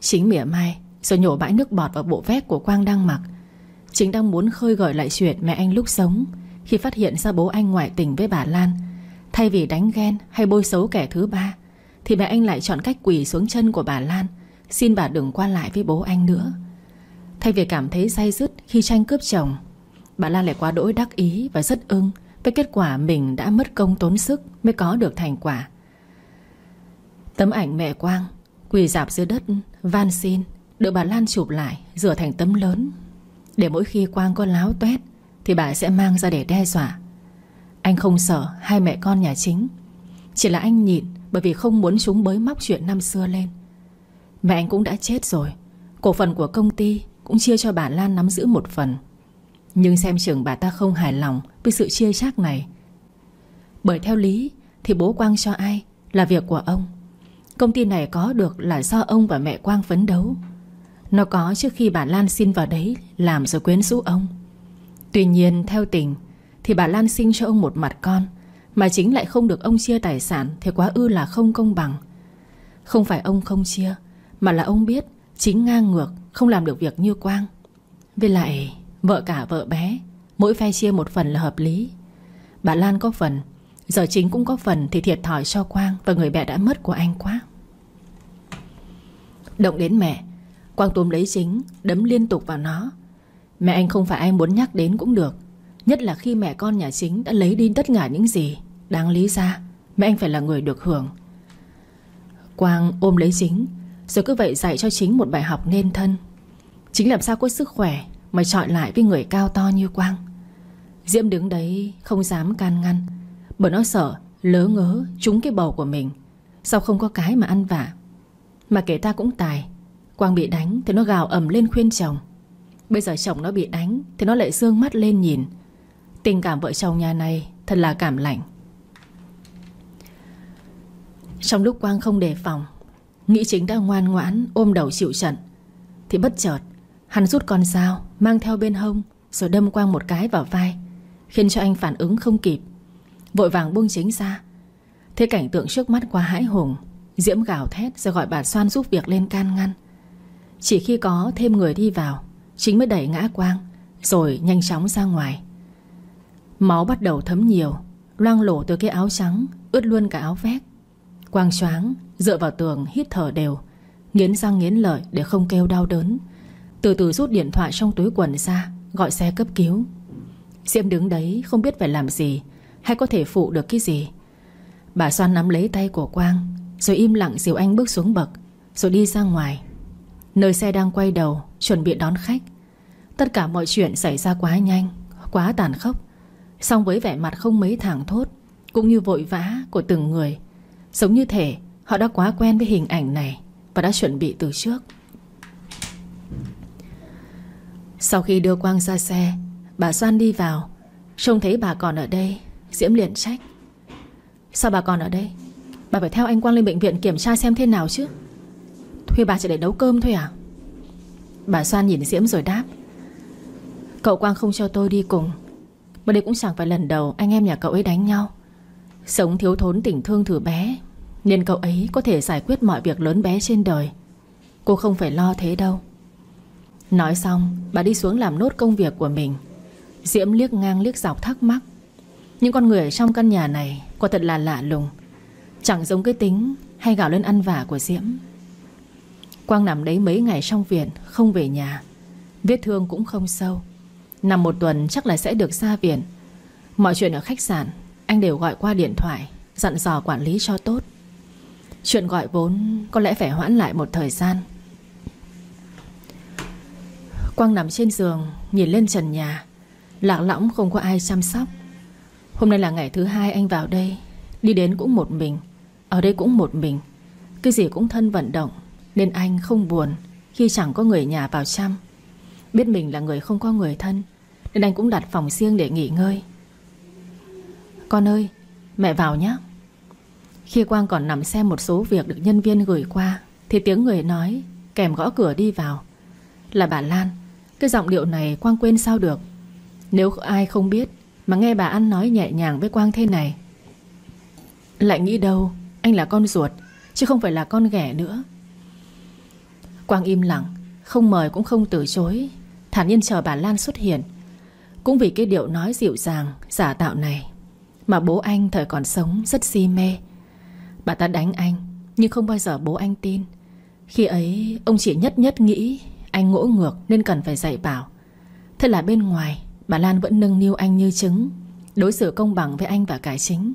Chính mỉa mai, Rồi nhổ bãi nước bọt vào bộ vest của Quang đang mặc. Chính đang muốn khơi gợi lại chuyện mẹ anh lúc sống. Khi phát hiện ra bố anh ngoại tình với bà Lan, Thay vì đánh ghen hay bôi xấu kẻ thứ ba, Thì mẹ anh lại chọn cách quỳ xuống chân của bà Lan, Xin bà đừng qua lại với bố anh nữa. Thay vì cảm thấy say dứt khi tranh cướp chồng, Bà Lan lại quá đỗi đắc ý và rất ưng Với kết quả mình đã mất công tốn sức Mới có được thành quả. Tấm ảnh mẹ Quang Quỳ dạp dưới đất van xin, Được bà Lan chụp lại, Rửa thành tấm lớn. Để mỗi khi Quang có láo tuét, Thì bà sẽ mang ra để đe dọa. Anh không sợ hai mẹ con nhà chính. Chỉ là anh nhịn, Bởi vì không muốn chúng bới móc chuyện năm xưa lên. Mẹ anh cũng đã chết rồi. Cổ phần của công ty Cũng chia cho bà Lan nắm giữ một phần. Nhưng xem chừng bà ta không hài lòng Với sự chia chác này. Bởi theo lý, Thì bố Quang cho ai Là việc của ông. Công ty này có được là do ông và mẹ Quang phấn đấu. Nó có trước khi bà Lan xin vào đấy Làm rồi quyến rũ ông. Tuy nhiên, theo tình, Thì bà Lan sinh cho ông một mặt con, Mà chính lại không được ông chia tài sản Thì quá ư là không công bằng. Không phải ông không chia, Mà là ông biết chính ngang ngược, Không làm được việc như Quang. Với lại, vợ cả vợ bé, Mỗi phe chia một phần là hợp lý. Bà Lan có phần, Giờ chính cũng có phần thì thiệt thòi cho Quang Và người mẹ đã mất của anh quá. Động đến mẹ Quang túm lấy chính Đấm liên tục vào nó. Mẹ anh không phải ai muốn nhắc đến cũng được, Nhất là khi mẹ con nhà chính đã lấy đi tất cả những gì. Đáng lý ra, Mẹ anh phải là người được hưởng. Quang ôm lấy chính Rồi cứ vậy dạy cho chính một bài học nên thân. Chính làm sao có sức khỏe Mà chọi lại với người cao to như Quang? Diễm đứng đấy, không dám can ngăn. Bởi nó sợ, lỡ ngớ, trúng cái bầu của mình. Sao không có cái mà ăn vạ? Mà kể ta cũng tài Quang bị đánh thì nó gào ầm lên khuyên chồng. Bây giờ chồng nó bị đánh Thì nó lại dương mắt lên nhìn. Tình cảm vợ chồng nhà này Thật là cảm lạnh. Trong lúc Quang không đề phòng, Nghĩ chính đã ngoan ngoãn ôm đầu chịu trận. Thì bất chợt, Hắn rút con dao Mang theo bên hông Rồi đâm Quang một cái vào vai, Khiến cho anh phản ứng không kịp. Vội vàng buông chính ra. Thế cảnh tượng trước mắt quá hãi hùng, Diễm gào thét rồi gọi bà Soan giúp việc lên can ngăn. Chỉ khi có thêm người đi vào, Chính mới đẩy ngã Quang, Rồi nhanh chóng ra ngoài. Máu bắt đầu thấm nhiều, Loang lổ từ cái áo trắng, Ướt luôn cả áo vét. Quang choáng, Dựa vào tường hít thở đều, Nghiến răng nghiến lợi để không kêu đau đớn. Từ từ rút điện thoại trong túi quần ra, Gọi xe cấp cứu. Diệm đứng đấy, không biết phải làm gì, Hay có thể phụ được cái gì. Bà Soan nắm lấy tay của Quang, Rồi im lặng dìu anh bước xuống bậc, Rồi đi ra ngoài. Nơi xe đang quay đầu, Chuẩn bị đón khách. Tất cả mọi chuyện xảy ra quá nhanh, Quá tàn khốc. Song với vẻ mặt không mấy thẳng thốt, Cũng như vội vã của từng người, Giống như thể họ đã quá quen với hình ảnh này Và đã chuẩn bị từ trước. Sau khi đưa Quang ra xe, Bà Soan đi vào. Trông thấy bà còn ở đây, Diễm liền trách. Sao bà còn ở đây? Bà phải theo anh Quang lên bệnh viện kiểm tra xem thế nào chứ? Huy bà chỉ để nấu cơm thôi à? Bà Soan nhìn Diễm rồi đáp. Cậu Quang không cho tôi đi cùng. Mà đây cũng chẳng phải lần đầu Anh em nhà cậu ấy đánh nhau. Sống thiếu thốn tình thương thử bé, Nên cậu ấy có thể giải quyết mọi việc lớn bé trên đời. Cô không phải lo thế đâu. Nói xong, Bà đi xuống làm nốt công việc của mình. Diễm liếc ngang liếc dọc thắc mắc. Những con người ở trong căn nhà này Quả thật là lạ lùng. Chẳng giống cái tính hay gạo lên ăn vả của Diễm. Quang nằm đấy mấy ngày trong viện, Không về nhà. Vết thương cũng không sâu. Nằm một tuần chắc là sẽ được ra viện. Mọi chuyện ở khách sạn, Anh đều gọi qua điện thoại, Dặn dò quản lý cho tốt. Chuyện gọi vốn có lẽ phải hoãn lại một thời gian. Quang nằm trên giường, Nhìn lên trần nhà. Lạc lõng không có ai chăm sóc. Hôm nay là ngày thứ hai anh vào đây. Đi đến cũng một mình, Ở đây cũng một mình. Cái gì cũng thân vận động. Nên anh không buồn Khi chẳng có người nhà vào chăm. Biết mình là người không có người thân, Nên anh cũng đặt phòng riêng để nghỉ ngơi. Con ơi, Mẹ vào nhé Khi Quang còn nằm xem một số việc được nhân viên gửi qua, Thì tiếng người nói Kèm gõ cửa đi vào. Là bà Lan, Cái giọng điệu này Quang quên sao được? Nếu ai không biết Mà nghe bà ăn nói nhẹ nhàng với Quang thế này, Lại nghĩ đâu Anh là con ruột, Chứ không phải là con ghẻ nữa. Quang im lặng, Không mời cũng không từ chối. Thản nhiên chờ bà Lan xuất hiện. Cũng vì cái điệu nói dịu dàng, Giả tạo này, Mà bố anh thời còn sống rất si mê. Bà ta đánh anh, Nhưng không bao giờ bố anh tin. Khi ấy, ông chỉ nhất nhất nghĩ Anh ngỗ ngược nên cần phải dạy bảo. Thế là bên ngoài, Bà Lan vẫn nâng niu anh như trứng, Đối xử công bằng với anh và cải chính.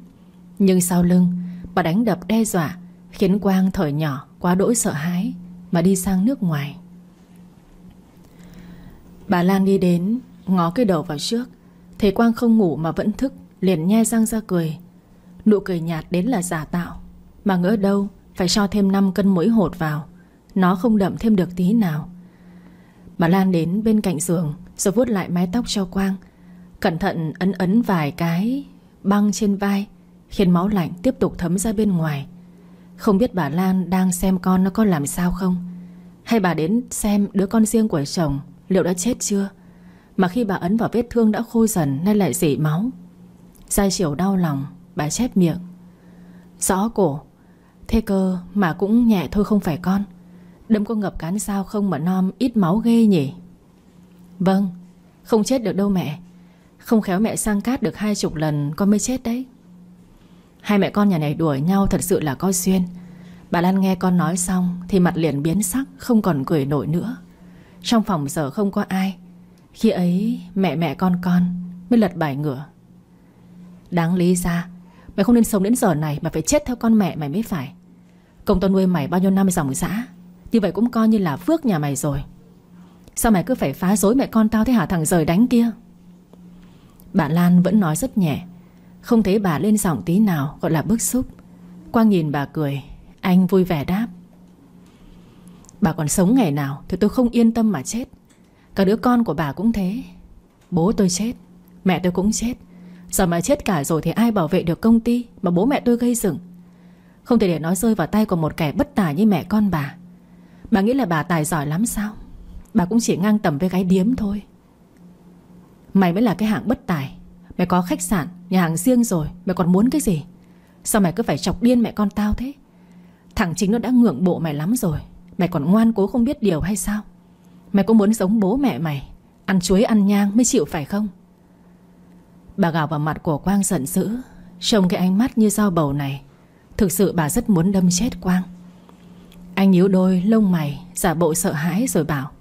Nhưng sau lưng, Bà đánh đập đe dọa, Khiến Quang thời nhỏ quá đỗi sợ hãi. Mà đi sang nước ngoài. Bà Lan đi đến, Ngó cái đầu vào trước, Thấy Quang không ngủ mà vẫn thức, Liền nhai răng ra cười. Nụ cười nhạt đến là giả tạo, Mà ngỡ đâu phải cho thêm 5 cân muối hột vào, Nó không đậm thêm được tí nào. Bà Lan đến bên cạnh giường, Rồi vuốt lại mái tóc cho Quang, Cẩn thận ấn ấn vài cái Băng trên vai, Khiến máu lạnh tiếp tục thấm ra bên ngoài. Không biết bà Lan đang xem con nó có làm sao không? Hay bà đến xem đứa con riêng của chồng Liệu đã chết chưa? Mà khi bà ấn vào vết thương đã khô dần Nên lại dỉ máu. Giai chiều đau lòng, Bà chép miệng. Rõ cổ, Thế cơ mà cũng nhẹ thôi không phải con. Đâm có ngập cán sao không mà non ít máu ghê nhỉ? Vâng Không chết được đâu mẹ. Không khéo mẹ sang cát được hai chục lần Con mới chết đấy. Hai mẹ con nhà này đuổi nhau thật sự là coi xuyên Bà Lan nghe con nói xong Thì mặt liền biến sắc, Không còn cười nổi nữa. Trong phòng giờ không có ai. Khi ấy mẹ mẹ con con Mới lật bài ngửa. Đáng lý ra Mày không nên sống đến giờ này Mà phải chết theo con mẹ mày mới phải. Công tao nuôi mày bao nhiêu năm dòng dã, Như vậy cũng coi như là phước nhà mày rồi. Sao mày cứ phải phá rối mẹ con tao thế hả thằng rời đánh kia? Bà Lan vẫn nói rất nhẹ. Không thấy bà lên giọng tí nào, Gọi là bức xúc. Quang nhìn bà cười, Anh vui vẻ đáp. Bà còn sống ngày nào Thì tôi không yên tâm mà chết. Cả đứa con của bà cũng thế. Bố tôi chết, Mẹ tôi cũng chết. Giờ mà chết cả rồi thì ai bảo vệ được công ty Mà bố mẹ tôi gây dựng? Không thể để nó rơi vào tay của một kẻ bất tài như mẹ con bà. Bà nghĩ là bà tài giỏi lắm sao? Bà cũng chỉ ngang tầm với gái điếm thôi. Mày mới là cái hạng bất tài. Mày có khách sạn, nhà hàng riêng rồi Mày còn muốn cái gì? Sao mày cứ phải chọc điên mẹ con tao thế? Thằng chính nó đã ngưỡng bộ mày lắm rồi Mày còn ngoan cố không biết điều hay sao? Mày có muốn giống bố mẹ mày Ăn chuối ăn nhang mới chịu phải không? Bà gào vào mặt của Quang giận dữ Trông cái ánh mắt như dao bầu này. Thực sự bà rất muốn đâm chết Quang. Anh nhíu đôi lông mày Giả bộ sợ hãi rồi bảo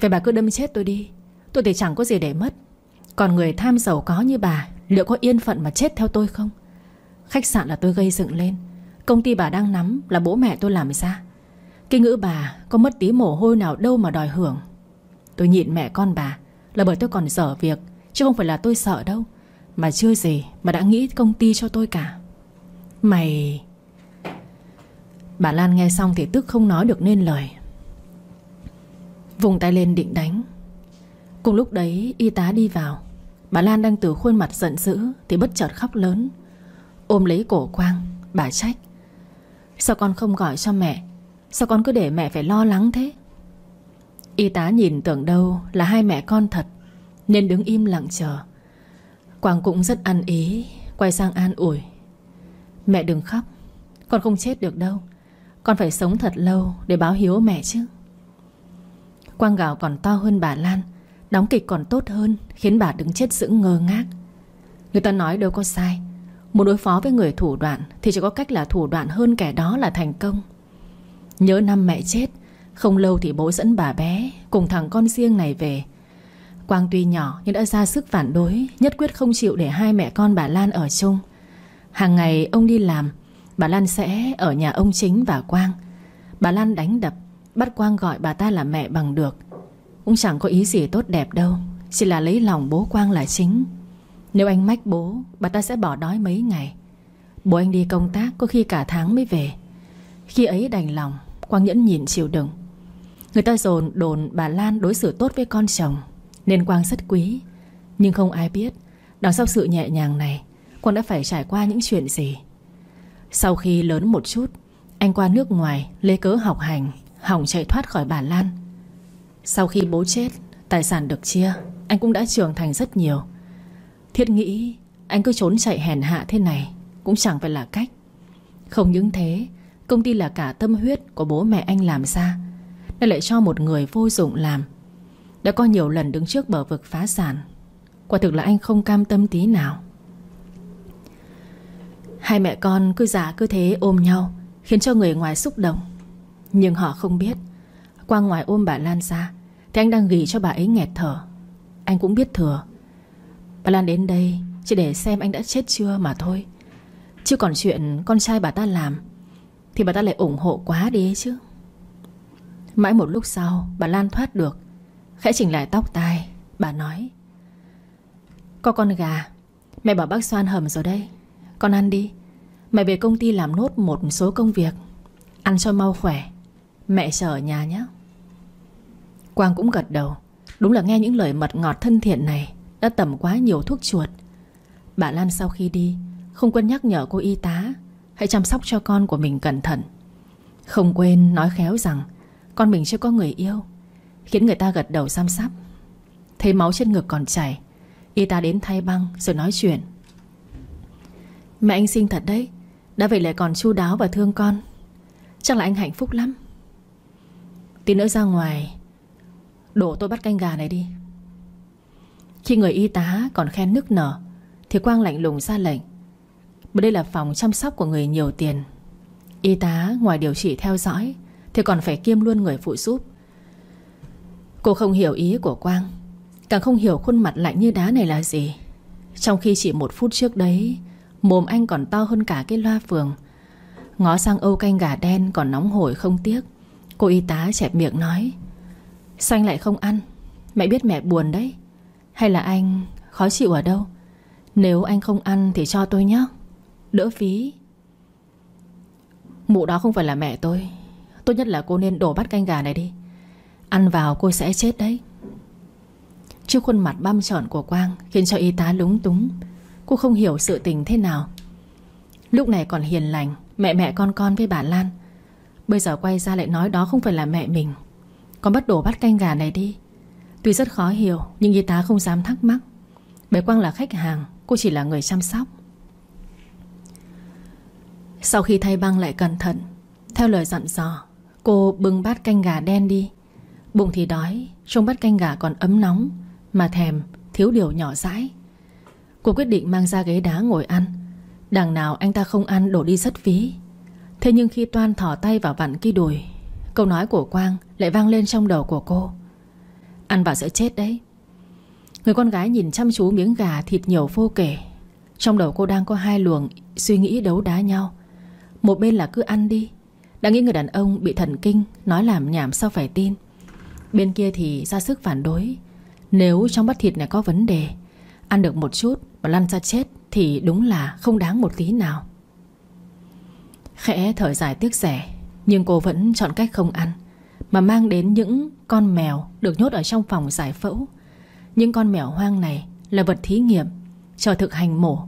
Vậy bà cứ đâm chết tôi đi Tôi thì chẳng có gì để mất. Còn người tham giàu có như bà, Liệu có yên phận mà chết theo tôi không? Khách sạn là tôi gây dựng lên. Công ty bà đang nắm là bố mẹ tôi làm ra. Cái ngữ bà có mất tí mồ hôi nào đâu mà đòi hưởng. Tôi nhịn mẹ con bà Là bởi tôi còn dở việc, Chứ không phải là tôi sợ đâu. Mà chưa gì mà đã nghĩ công ty cho tôi cả. Mày Bà Lan nghe xong thì tức không nói được nên lời. Vùng tay lên định đánh. Cùng lúc đấy, y tá đi vào. Bà Lan đang từ khuôn mặt giận dữ Thì bất chợt khóc lớn. Ôm lấy cổ Quang, Bà trách. Sao con không gọi cho mẹ? Sao con cứ để mẹ phải lo lắng thế? Y tá nhìn tưởng đâu là hai mẹ con thật, Nên đứng im lặng chờ. Quang cũng rất ăn ý, Quay sang an ủi. Mẹ đừng khóc, Con không chết được đâu. Con phải sống thật lâu để báo hiếu mẹ chứ. Quang gào còn to hơn bà Lan. Đóng kịch còn tốt hơn, Khiến bà đứng chết sững ngơ ngác. Người ta nói đâu có sai. Muốn đối phó với người thủ đoạn Thì chỉ có cách là thủ đoạn hơn kẻ đó là thành công. Nhớ năm mẹ chết, Không lâu thì bố dẫn bà bé Cùng thằng con riêng này về. Quang tuy nhỏ nhưng đã ra sức phản đối, Nhất quyết không chịu để hai mẹ con bà Lan ở chung. Hàng ngày ông đi làm, Bà Lan sẽ ở nhà ông chính và Quang. Bà Lan đánh đập, Bắt Quang gọi bà ta là mẹ bằng được. Cũng chẳng có ý gì tốt đẹp đâu, Chỉ là lấy lòng bố Quang là chính. Nếu anh mách bố, Bà ta sẽ bỏ đói mấy ngày. Bố anh đi công tác, có khi cả tháng mới về. Khi ấy đành lòng, Quang nhẫn nhịn chịu đựng. Người ta dồn đồn bà Lan đối xử tốt với con chồng, Nên Quang rất quý. Nhưng không ai biết, Đằng sau sự nhẹ nhàng này, Quang đã phải trải qua những chuyện gì. Sau khi lớn một chút, Anh qua nước ngoài, lấy cớ học hành, Hỏng chạy thoát khỏi bà Lan. Sau khi bố chết, Tài sản được chia, Anh cũng đã trưởng thành rất nhiều. Thiết nghĩ anh cứ trốn chạy hèn hạ thế này Cũng chẳng phải là cách. Không những thế, Công ty là cả tâm huyết của bố mẹ anh làm ra, Nên lại cho một người vô dụng làm. Đã có nhiều lần đứng trước bờ vực phá sản, Quả thực là anh không cam tâm tí nào. Hai mẹ con cứ giả cứ thế ôm nhau, Khiến cho người ngoài xúc động. Nhưng họ không biết qua ngoài ôm bà Lan ra, Thì anh đang ghi cho bà ấy nghẹt thở. Anh cũng biết thừa. Bà Lan đến đây chỉ để xem anh đã chết chưa mà thôi. Chứ còn chuyện con trai bà ta làm, Thì bà ta lại ủng hộ quá đi chứ. Mãi một lúc sau, Bà Lan thoát được, Khẽ chỉnh lại tóc tai. Bà nói, Có con gà, Mẹ bảo bác xoan hầm rồi đây Con ăn đi. Mẹ về công ty làm nốt một số công việc. Ăn cho mau khỏe. Mẹ chờ ở nhà nhé Quang cũng gật đầu. Đúng là nghe những lời mật ngọt thân thiện này Đã tẩm quá nhiều thuốc chuột. Bà Lan sau khi đi, Không quên nhắc nhở cô y tá, Hãy chăm sóc cho con của mình cẩn thận. Không quên nói khéo rằng, Con mình chưa có người yêu, Khiến người ta gật đầu xăm sắp Thấy máu trên ngực còn chảy, Y tá đến thay băng rồi nói chuyện. Mẹ anh xinh thật đấy, Đã vậy lại còn chu đáo và thương con. Chắc là anh hạnh phúc lắm. Tí nữa ra ngoài. Đổ tôi bắt canh gà này đi. Khi người y tá còn khen nức nở, Thì Quang lạnh lùng ra lệnh. Bởi đây là phòng chăm sóc của người nhiều tiền. Y tá ngoài điều trị theo dõi, Thì còn phải kiêm luôn người phụ giúp. Cô không hiểu ý của Quang, Càng không hiểu khuôn mặt lạnh như đá này là gì. Trong khi chỉ một phút trước đấy, Mồm anh còn to hơn cả cái loa phường. Ngó sang âu canh gà đen còn nóng hổi không tiếc. Cô y tá chẹp miệng nói, Sao anh lại không ăn? Mẹ biết mẹ buồn đấy. Hay là anh khó chịu ở đâu? Nếu anh không ăn thì cho tôi nhé. Đỡ phí. Mụ đó không phải là mẹ tôi. Tốt nhất là cô nên đổ bát canh gà này đi. Ăn vào cô sẽ chết đấy. Trước khuôn mặt băm trọn của Quang Khiến cho y tá lúng túng. Cô không hiểu sự tình thế nào. Lúc này còn hiền lành, Mẹ mẹ con con với bà Lan. Bây giờ quay ra lại nói đó không phải là mẹ mình. Con bắt đổ bát canh gà này đi. Tuy rất khó hiểu, Nhưng y tá không dám thắc mắc. Bé Quang là khách hàng, Cô chỉ là người chăm sóc. Sau khi thay băng lại cẩn thận, Theo lời dặn dò, Cô bưng bát canh gà đen đi. Bụng thì đói, Trong bát canh gà còn ấm nóng, Mà thèm, thiếu điều nhỏ dãi. Cô quyết định mang ra ghế đá ngồi ăn. Đằng nào anh ta không ăn đổ đi rất phí. Thế nhưng khi Toan thỏ tay vào vặn kia đùi, Câu nói của Quang lại vang lên trong đầu của cô. Ăn vào sẽ chết đấy. Người con gái nhìn chăm chú miếng gà thịt nhiều vô kể. Trong đầu cô đang có hai luồng suy nghĩ đấu đá nhau. Một bên là cứ ăn đi. Đã nghĩ người đàn ông bị thần kinh, Nói làm nhảm sao phải tin. Bên kia thì ra sức phản đối. Nếu trong bát thịt này có vấn đề, Ăn được một chút mà lăn ra chết Thì đúng là không đáng một tí nào. Khẽ thở dài tiếc rẻ, Nhưng cô vẫn chọn cách không ăn, Mà mang đến những con mèo Được nhốt ở trong phòng giải phẫu. Những con mèo hoang này Là vật thí nghiệm Cho thực hành mổ.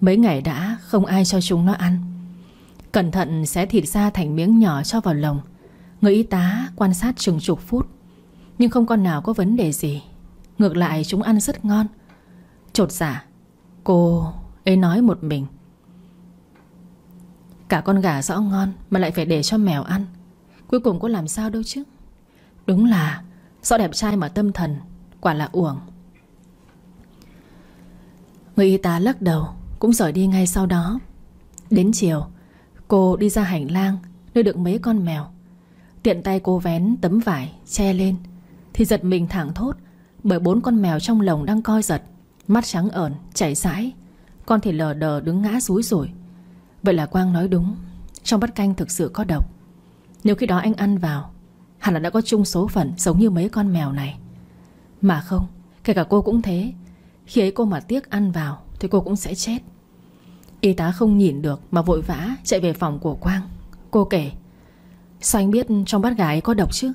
Mấy ngày đã không ai cho chúng nó ăn. Cẩn thận xé thịt ra thành miếng nhỏ cho vào lồng. Người y tá quan sát chừng chục phút, Nhưng không con nào có vấn đề gì. Ngược lại, chúng ăn rất ngon. Chột giả Cô ấy nói một mình. Cả con gà rõ ngon Mà lại phải để cho mèo ăn. Cuối cùng có làm sao đâu chứ? Đúng là do đẹp trai mà tâm thần Quả là uổng. Người y tá lắc đầu Cũng rời đi ngay sau đó. Đến chiều Cô đi ra hành lang Nơi được mấy con mèo. Tiện tay cô vén tấm vải che lên Thì giật mình thẳng thốt Bởi bốn con mèo trong lồng đang coi giật Mắt trắng ẩn, chảy rãi. Con thì lờ đờ đứng ngã rúi rồi. Vậy là Quang nói đúng. Trong bát canh thực sự có độc. Nếu khi đó anh ăn vào, Hẳn là đã có chung số phận giống như mấy con mèo này. Mà không, Kể cả cô cũng thế. Khi ấy cô mà tiếc ăn vào, Thì cô cũng sẽ chết. Y tá không nhìn được Mà vội vã chạy về phòng của Quang. Cô kể, Sao anh biết trong bát gái có độc chứ?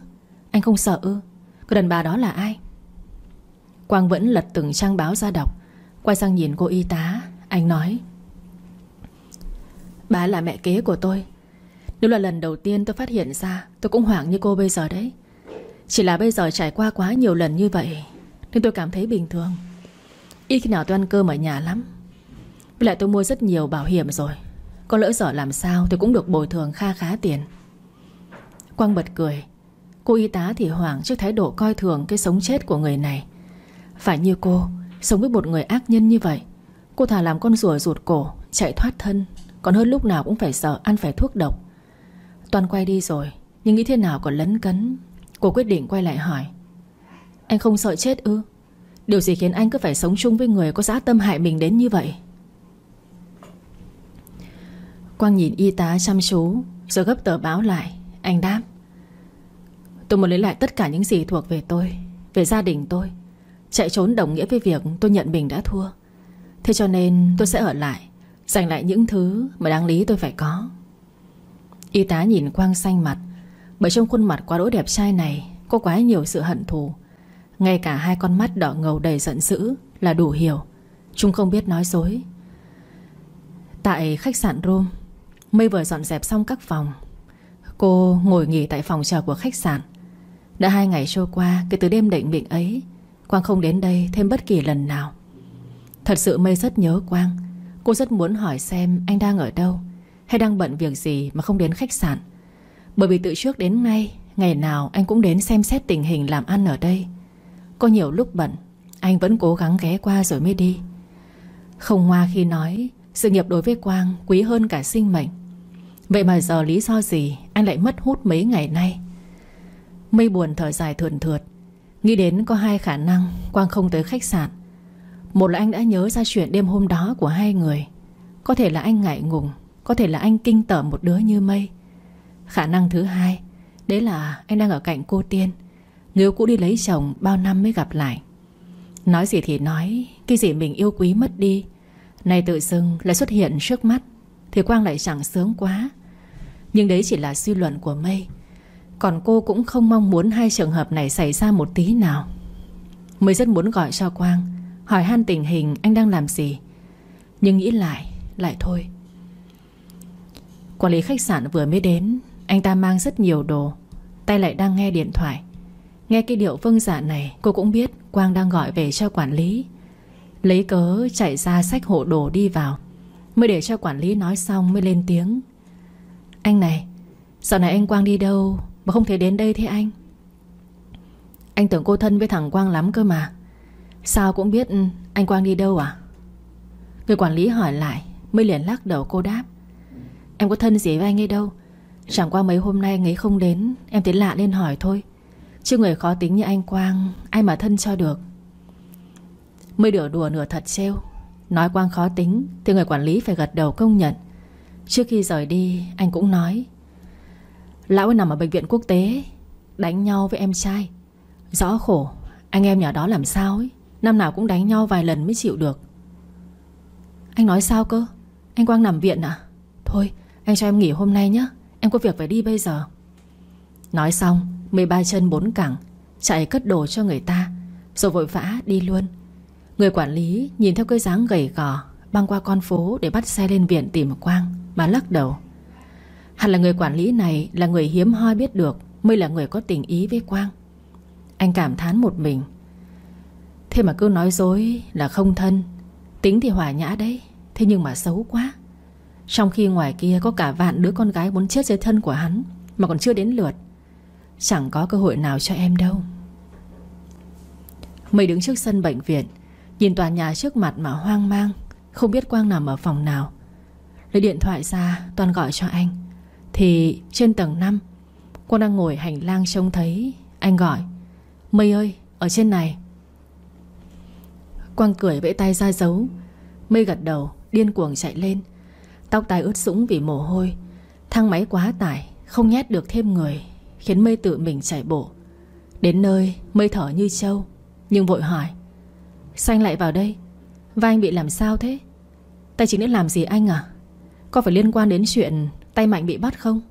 Anh không sợ ư? Cái đàn bà đó là ai? Quang vẫn lật từng trang báo ra đọc. Quay sang nhìn cô y tá, Anh nói Bà là mẹ kế của tôi. Nếu là lần đầu tiên tôi phát hiện ra, Tôi cũng hoảng như cô bây giờ đấy. Chỉ là bây giờ trải qua quá nhiều lần như vậy, Nên tôi cảm thấy bình thường. Ít khi nào tôi ăn cơm ở nhà lắm. Với lại tôi mua rất nhiều bảo hiểm rồi. Có lỡ dở làm sao Tôi cũng được bồi thường kha khá tiền. Quang bật cười. Cô y tá thì hoảng trước thái độ coi thường Cái sống chết của người này. Phải như cô, Sống với một người ác nhân như vậy, Cô thà làm con rùa rụt cổ, Chạy thoát thân còn hơn lúc nào cũng phải sợ ăn phải thuốc độc. Toàn quay đi rồi, Nhưng nghĩ thế nào còn lấn cấn? Cô quyết định quay lại hỏi. Anh không sợ chết ư? Điều gì khiến anh cứ phải sống chung với người Có dã tâm hại mình đến như vậy? Quang nhìn y tá chăm chú, Rồi gấp tờ báo lại. Anh đáp. Tôi muốn lấy lại tất cả những gì thuộc về tôi, Về gia đình tôi. Chạy trốn đồng nghĩa với việc tôi nhận mình đã thua. Thế cho nên tôi sẽ ở lại dành lại những thứ mà đáng lý tôi phải có. Y tá nhìn Quang xanh mặt, Bởi trong khuôn mặt quá đỗi đẹp trai này Có quá nhiều sự hận thù. Ngay cả hai con mắt đỏ ngầu đầy giận dữ Là đủ hiểu. Chúng không biết nói dối. Tại khách sạn Rome Mây vừa dọn dẹp xong các phòng. Cô ngồi nghỉ tại phòng chờ của khách sạn. Đã hai ngày trôi qua Kể từ đêm định mệnh ấy, Quang không đến đây thêm bất kỳ lần nào. Thật sự Mây rất nhớ Quang. Cô rất muốn hỏi xem anh đang ở đâu, Hay đang bận việc gì mà không đến khách sạn. Bởi vì từ trước đến nay, Ngày nào anh cũng đến xem xét tình hình làm ăn ở đây. Có nhiều lúc bận, Anh vẫn cố gắng ghé qua rồi mới đi. Không hoa khi nói, Sự nghiệp đối với Quang quý hơn cả sinh mệnh. Vậy mà giờ lý do gì Anh lại mất hút mấy ngày nay? Mây buồn thở dài thườn thượt, Nghĩ đến có hai khả năng Quang không tới khách sạn một là anh đã nhớ ra chuyện đêm hôm đó của hai người. Có thể là anh ngại ngùng, Có thể là anh kinh tởm một đứa như mây. Khả năng thứ hai, Đấy là anh đang ở cạnh cô Tiên. Người yêu cũ đi lấy chồng, bao năm mới gặp lại. Nói gì thì nói, Cái gì mình yêu quý mất đi. Này tự dưng lại xuất hiện trước mắt, Thì Quang lại chẳng sướng quá. Nhưng đấy chỉ là suy luận của Mây. Còn cô cũng không mong muốn Hai trường hợp này xảy ra một tí nào. Mây rất muốn gọi cho Quang Hỏi han tình hình anh đang làm gì. Nhưng nghĩ lại Lại thôi. Quản lý khách sạn vừa mới đến, Anh ta mang rất nhiều đồ. Tay lại đang nghe điện thoại. Nghe cái điệu vâng dạ này, Cô cũng biết Quang đang gọi về cho quản lý. Lấy cớ chạy ra sách hộ đồ đi vào, Mới để cho quản lý nói xong Mới lên tiếng. Anh này, Dạo này anh Quang đi đâu Mà không thể đến đây thế anh? Anh tưởng cô thân với thằng Quang lắm cơ mà. Sao cũng biết anh Quang đi đâu à? Người quản lý hỏi lại, Mới liền lắc đầu cô đáp. Em có thân gì với anh ấy đâu? Chẳng qua mấy hôm nay anh ấy không đến, Em thấy lạ nên hỏi thôi. Chứ người khó tính như anh Quang, Ai mà thân cho được? Mới nửa đùa nửa thật trêu. Nói Quang khó tính, Thì người quản lý phải gật đầu công nhận. Trước khi rời đi, anh cũng nói, Lão ấy nằm ở bệnh viện quốc tế, Đánh nhau với em trai. Rõ khổ, Anh em nhỏ đó làm sao ấy? Năm nào cũng đánh nhau vài lần mới chịu được. Anh nói sao cơ? Anh Quang nằm viện à? Thôi, anh cho em nghỉ hôm nay nhé. Em có việc phải đi bây giờ. Nói xong, Mười ba chân bốn cẳng, Chạy cất đồ cho người ta, Rồi vội vã đi luôn. Người quản lý nhìn theo cái dáng gầy gò, Băng qua con phố để bắt xe lên viện tìm Quang, Mà lắc đầu. Hẳn là người quản lý này là người hiếm hoi biết được, Mới là người có tình ý với Quang. Anh cảm thán một mình. Thế mà cứ nói dối là không thân. Tính thì hòa nhã đấy, Thế nhưng mà xấu quá. Trong khi ngoài kia có cả vạn đứa con gái muốn chết dưới thân của hắn, Mà còn chưa đến lượt. Chẳng có cơ hội nào cho em đâu. Mây đứng trước sân bệnh viện, Nhìn tòa nhà trước mặt mà hoang mang, Không biết Quang nằm ở phòng nào. Lấy điện thoại ra, Toàn gọi cho anh. Thì trên tầng 5 Quang đang ngồi hành lang trông thấy, Anh gọi, Mây ơi, ở trên này. Quang cười vẫy tay ra dấu. Mây gật đầu, điên cuồng chạy lên. Tóc tai ướt sũng vì mồ hôi. Thang máy quá tải, Không nhét được thêm người, Khiến mây tự mình chạy bộ. Đến nơi, mây thở như trâu, Nhưng vội hỏi. Xanh lại vào đây? Và anh bị làm sao thế? Tay chính đã làm gì anh à? Có phải liên quan đến chuyện tay mạnh bị bắt không?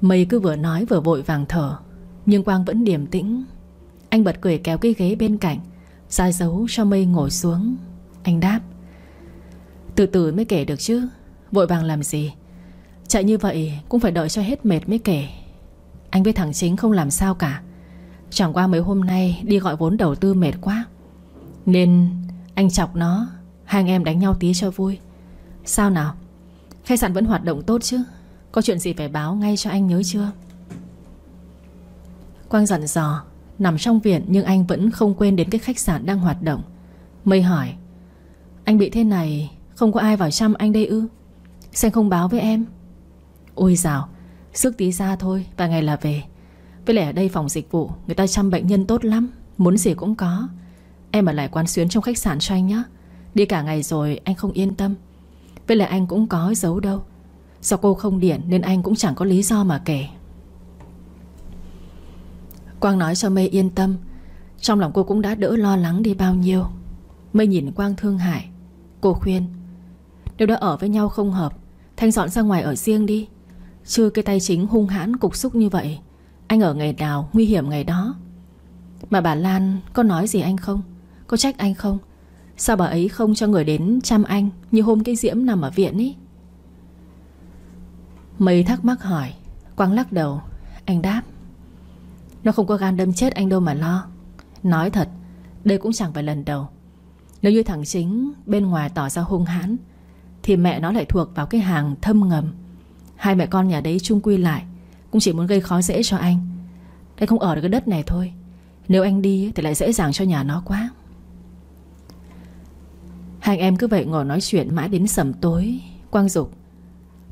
Mây cứ vừa nói vừa vội vàng thở, Nhưng Quang vẫn điềm tĩnh. Anh bật cười kéo cái ghế bên cạnh ra dấu cho mây ngồi xuống. Anh đáp, Từ từ mới kể được chứ, Vội vàng làm gì? Chạy như vậy cũng phải đợi cho hết mệt mới kể. Anh với thằng chính không làm sao cả. Chẳng qua mấy hôm nay Đi gọi vốn đầu tư mệt quá. Nên anh chọc nó, Hai anh em đánh nhau tí cho vui. Sao nào? Khách sạn vẫn hoạt động tốt chứ? Có chuyện gì phải báo ngay cho anh nhớ chưa? Quang dặn dò Nằm trong viện nhưng anh vẫn không quên đến cái khách sạn đang hoạt động. Mây hỏi, Anh bị thế này, Không có ai vào chăm anh đây ư? Sao không báo với em. Ôi dào, Sức tí ra thôi, Vài ngày là về. Với lại ở đây phòng dịch vụ, Người ta chăm bệnh nhân tốt lắm, Muốn gì cũng có. Em ở lại quán xuyến trong khách sạn cho anh nhé Đi cả ngày rồi anh không yên tâm. Với lại anh cũng có giấu đâu. Do cô không điện Nên anh cũng chẳng có lý do mà kể. Quang nói cho Mây yên tâm. Trong lòng cô cũng đã đỡ lo lắng đi bao nhiêu. Mây nhìn Quang thương hại. Cô khuyên, Nếu đã ở với nhau không hợp, Thanh dọn ra ngoài ở riêng đi. Chưa cái tay chính hung hãn cục xúc như vậy, Anh ở ngày nào nguy hiểm ngày đó. Mà bà Lan, có nói gì anh không? Có trách anh không? Sao bà ấy không cho người đến chăm anh Như hôm cái diễm nằm ở viện ý? Mây thắc mắc hỏi. Quang lắc đầu. Anh đáp nó không có gan đâm chết anh đâu mà lo. Nói thật, Đây cũng chẳng phải lần đầu. Nếu như thằng chính bên ngoài tỏ ra hung hãn, Thì mẹ nó lại thuộc vào cái hàng thâm ngầm. Hai mẹ con nhà đấy chung quy lại, Cũng chỉ muốn gây khó dễ cho anh. Anh không ở được cái đất này thôi. Nếu anh đi thì lại dễ dàng cho nhà nó quá. Hai anh em cứ vậy ngồi nói chuyện mãi đến sầm tối. Quang dục,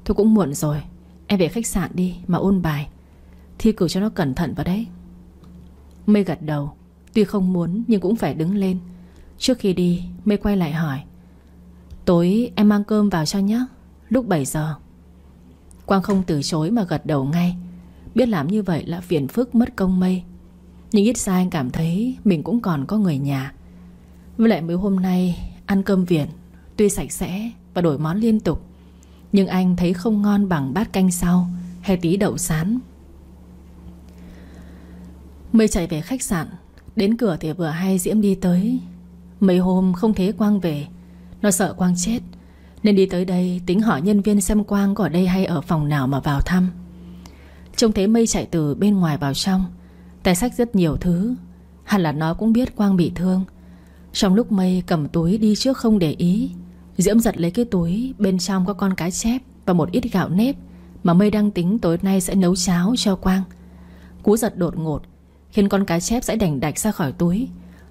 Thôi cũng muộn rồi, Em về khách sạn đi mà ôn bài. Thi cử cho nó cẩn thận vào đấy. Mây gật đầu. Tuy không muốn, nhưng cũng phải đứng lên. Trước khi đi Mây quay lại hỏi. Tối, em mang cơm vào cho nhé. Lúc 7 giờ. Quang không từ chối mà gật đầu ngay. Biết làm như vậy là phiền phức mất công mây Nhưng ít ra anh cảm thấy Mình cũng còn có người nhà. Với lại mới hôm nay, Ăn cơm Việt Tuy sạch sẽ và đổi món liên tục, Nhưng anh thấy không ngon bằng bát canh sau, Hay tí đậu sán. Mây chạy về khách sạn. Đến cửa thì vừa hay Diễm đi tới. Mấy hôm không thấy Quang về. Nó sợ Quang chết. Nên đi tới đây tính hỏi nhân viên xem Quang có ở đây hay ở phòng nào mà vào thăm. Trông thấy Mây chạy từ bên ngoài vào trong. Tài sách rất nhiều thứ. Hẳn là nó cũng biết Quang bị thương. Trong lúc Mây cầm túi đi trước không để ý, Diễm giật lấy cái túi, Bên trong có con cá chép Và một ít gạo nếp Mà Mây đang tính tối nay sẽ nấu cháo cho Quang. Cú giật đột ngột Khiến con cá chép sẽ đành đạch ra khỏi túi.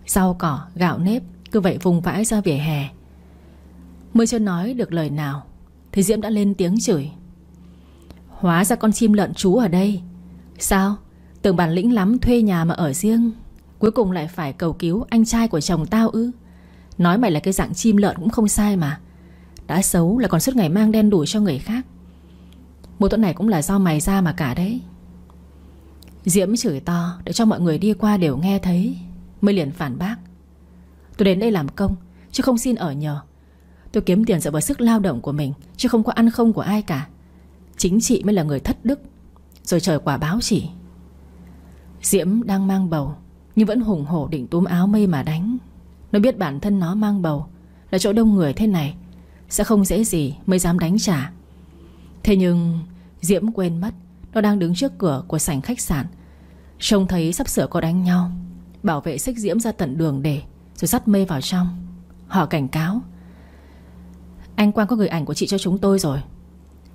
Rau cỏ, gạo nếp Cứ vậy vùng vãi ra vỉa hè. Mới chưa nói được lời nào Thì Diễm đã lên tiếng chửi. Hóa ra con chim lợn chú ở đây. Sao? Tưởng bản lĩnh lắm thuê nhà mà ở riêng. Cuối cùng lại phải cầu cứu anh trai của chồng tao ư? Nói mày là cái dạng chim lợn cũng không sai mà. Đã xấu là còn suốt ngày mang đen đủi cho người khác. Mâu thuẫn này cũng là do mày ra mà cả đấy. Diễm chửi to Để cho mọi người đi qua đều nghe thấy. Mới liền phản bác. Tôi đến đây làm công, Chứ không xin ở nhờ. Tôi kiếm tiền dựa vào sức lao động của mình, Chứ không có ăn không của ai cả. Chính chị mới là người thất đức, Rồi trời quả báo chỉ Diễm đang mang bầu, Nhưng vẫn hùng hổ định túm áo mây mà đánh. Nó biết bản thân nó mang bầu, Là chỗ đông người thế này, Sẽ không dễ gì mới dám đánh trả. Thế nhưng Diễm quên mất nó đang đứng trước cửa của sảnh khách sạn. Trông thấy sắp sửa có đánh nhau. Bảo vệ xích Diễm ra tận đường để, Rồi dắt mây vào trong. Họ cảnh cáo. Anh Quang có gửi ảnh của chị cho chúng tôi rồi.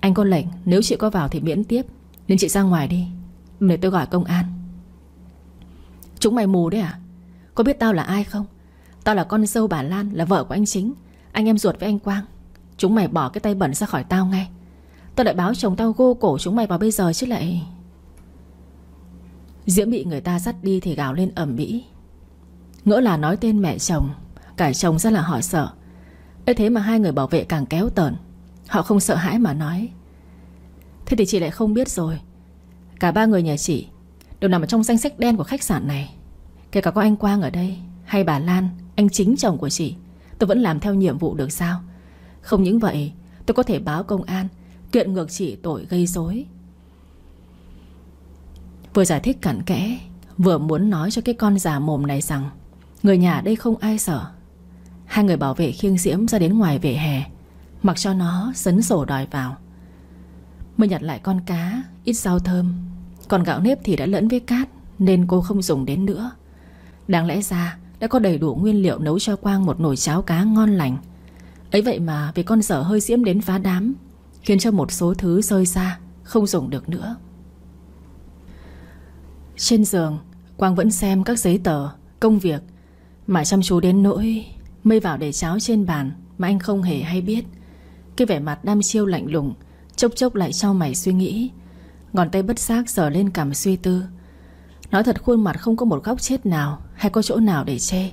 Anh có lệnh, nếu chị có vào thì miễn tiếp. Nên chị ra ngoài đi. Để tôi gọi công an. Chúng mày mù đấy à? Có biết tao là ai không? Tao là con dâu bà Lan, là vợ của anh chính. Anh em ruột với anh Quang. Chúng mày bỏ cái tay bẩn ra khỏi tao ngay. Tao lại báo chồng tao gô cổ chúng mày vào bây giờ chứ lại. Diễm bị người ta dắt đi thì gào lên ẩm mỹ Ngỡ là nói tên mẹ chồng, Cả chồng rất là họ sợ. Ấy thế mà hai người bảo vệ càng kéo tờn Họ không sợ hãi mà nói. Thế thì chị lại không biết rồi. Cả ba người nhà chị Đều nằm ở trong danh sách đen của khách sạn này. Kể cả có anh Quang ở đây Hay bà Lan, Anh chính chồng của chị, Tôi vẫn làm theo nhiệm vụ được sao? Không những vậy, Tôi có thể báo công an Kiện ngược chị tội gây rối. Vừa giải thích cặn kẽ, Vừa muốn nói cho cái con già mồm này rằng, Người nhà đây không ai sợ. Hai người bảo vệ khiêng diễm ra đến ngoài vỉa hè, Mặc cho nó sấn sổ đòi vào. Mới nhặt lại con cá, Ít rau thơm, Còn gạo nếp thì đã lẫn với cát, Nên cô không dùng đến nữa. Đáng lẽ ra, đã có đầy đủ nguyên liệu nấu cho Quang một nồi cháo cá ngon lành. Ấy vậy mà vì con dở hơi diễm đến phá đám Khiến cho một số thứ rơi ra, Không dùng được nữa. Trên giường, Quang vẫn xem các giấy tờ, Công việc. Mà chăm chú đến nỗi Mây vào để cháo trên bàn Mà anh không hề hay biết. Cái vẻ mặt đam chiêu lạnh lùng, Chốc chốc lại cho mày suy nghĩ. Ngón tay bất giác sờ lên cảm suy tư. Nói thật khuôn mặt không có một góc chết nào Hay có chỗ nào để che.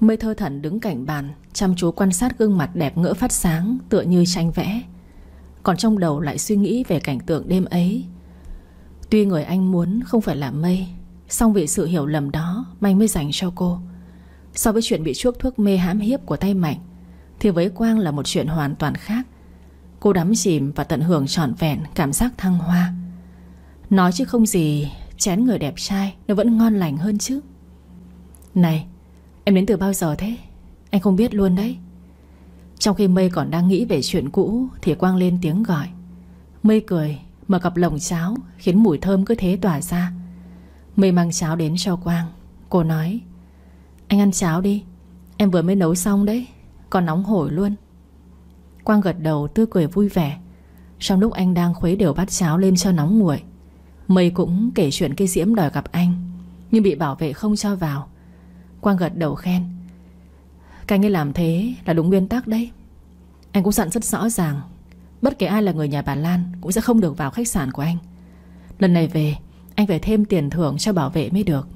Mây thơ thẩn đứng cạnh bàn, Chăm chú quan sát gương mặt đẹp ngỡ phát sáng Tựa như tranh vẽ. Còn trong đầu lại suy nghĩ về cảnh tượng đêm ấy. Tuy người anh muốn không phải là mây song vì sự hiểu lầm đó Mạnh mới dành cho cô. So với chuyện bị chuốc thuốc mê hãm hiếp của tay Mạnh, Thì với Quang là một chuyện hoàn toàn khác. Cô đắm chìm và tận hưởng trọn vẹn Cảm giác thăng hoa. Nói chứ không gì, Chén người đẹp trai nó vẫn ngon lành hơn chứ. Này, Em đến từ bao giờ thế? Anh không biết luôn đấy. Trong khi Mây còn đang nghĩ về chuyện cũ, Thì Quang lên tiếng gọi. Mây cười, Mở cặp lồng cháo, Khiến mùi thơm cứ thế tỏa ra. Mây mang cháo đến cho Quang. Cô nói, Anh ăn cháo đi. Em vừa mới nấu xong đấy. Còn nóng hổi luôn. Quang gật đầu tươi cười vui vẻ. Trong lúc anh đang khuấy đều bát cháo lên cho nóng nguội, Mây cũng kể chuyện cây diễm đòi gặp anh, Nhưng bị bảo vệ không cho vào. Quang gật đầu khen cái anh ấy làm thế là đúng nguyên tắc đấy. Anh cũng dặn rất rõ ràng Bất kể ai là người nhà bà Lan Cũng sẽ không được vào khách sạn của anh. Lần này về Anh phải thêm tiền thưởng cho bảo vệ mới được.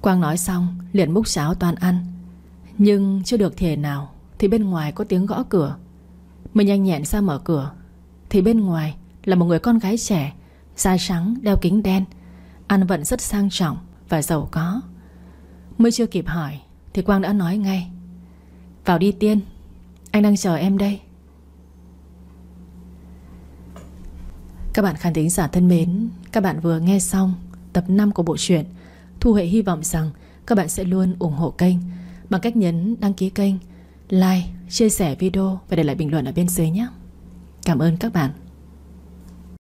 Quang nói xong liền múc cháo toàn ăn. Nhưng chưa được thể nào Thì bên ngoài có tiếng gõ cửa. Mình nhanh nhẹn ra mở cửa Thì bên ngoài là một người con gái trẻ Da trắng, đeo kính đen Ăn vận rất sang trọng và giàu có. Mới chưa kịp hỏi thì Quang đã nói ngay. Vào đi Tiên Anh đang chờ em đây. Các bạn khán thính giả thân mến Các bạn vừa nghe xong tập 5 của bộ truyện Thu Huệ hy vọng rằng Các bạn sẽ luôn ủng hộ kênh Bằng cách nhấn đăng ký kênh Like, chia sẻ video Và để lại bình luận ở bên dưới nhé. Cảm ơn các bạn.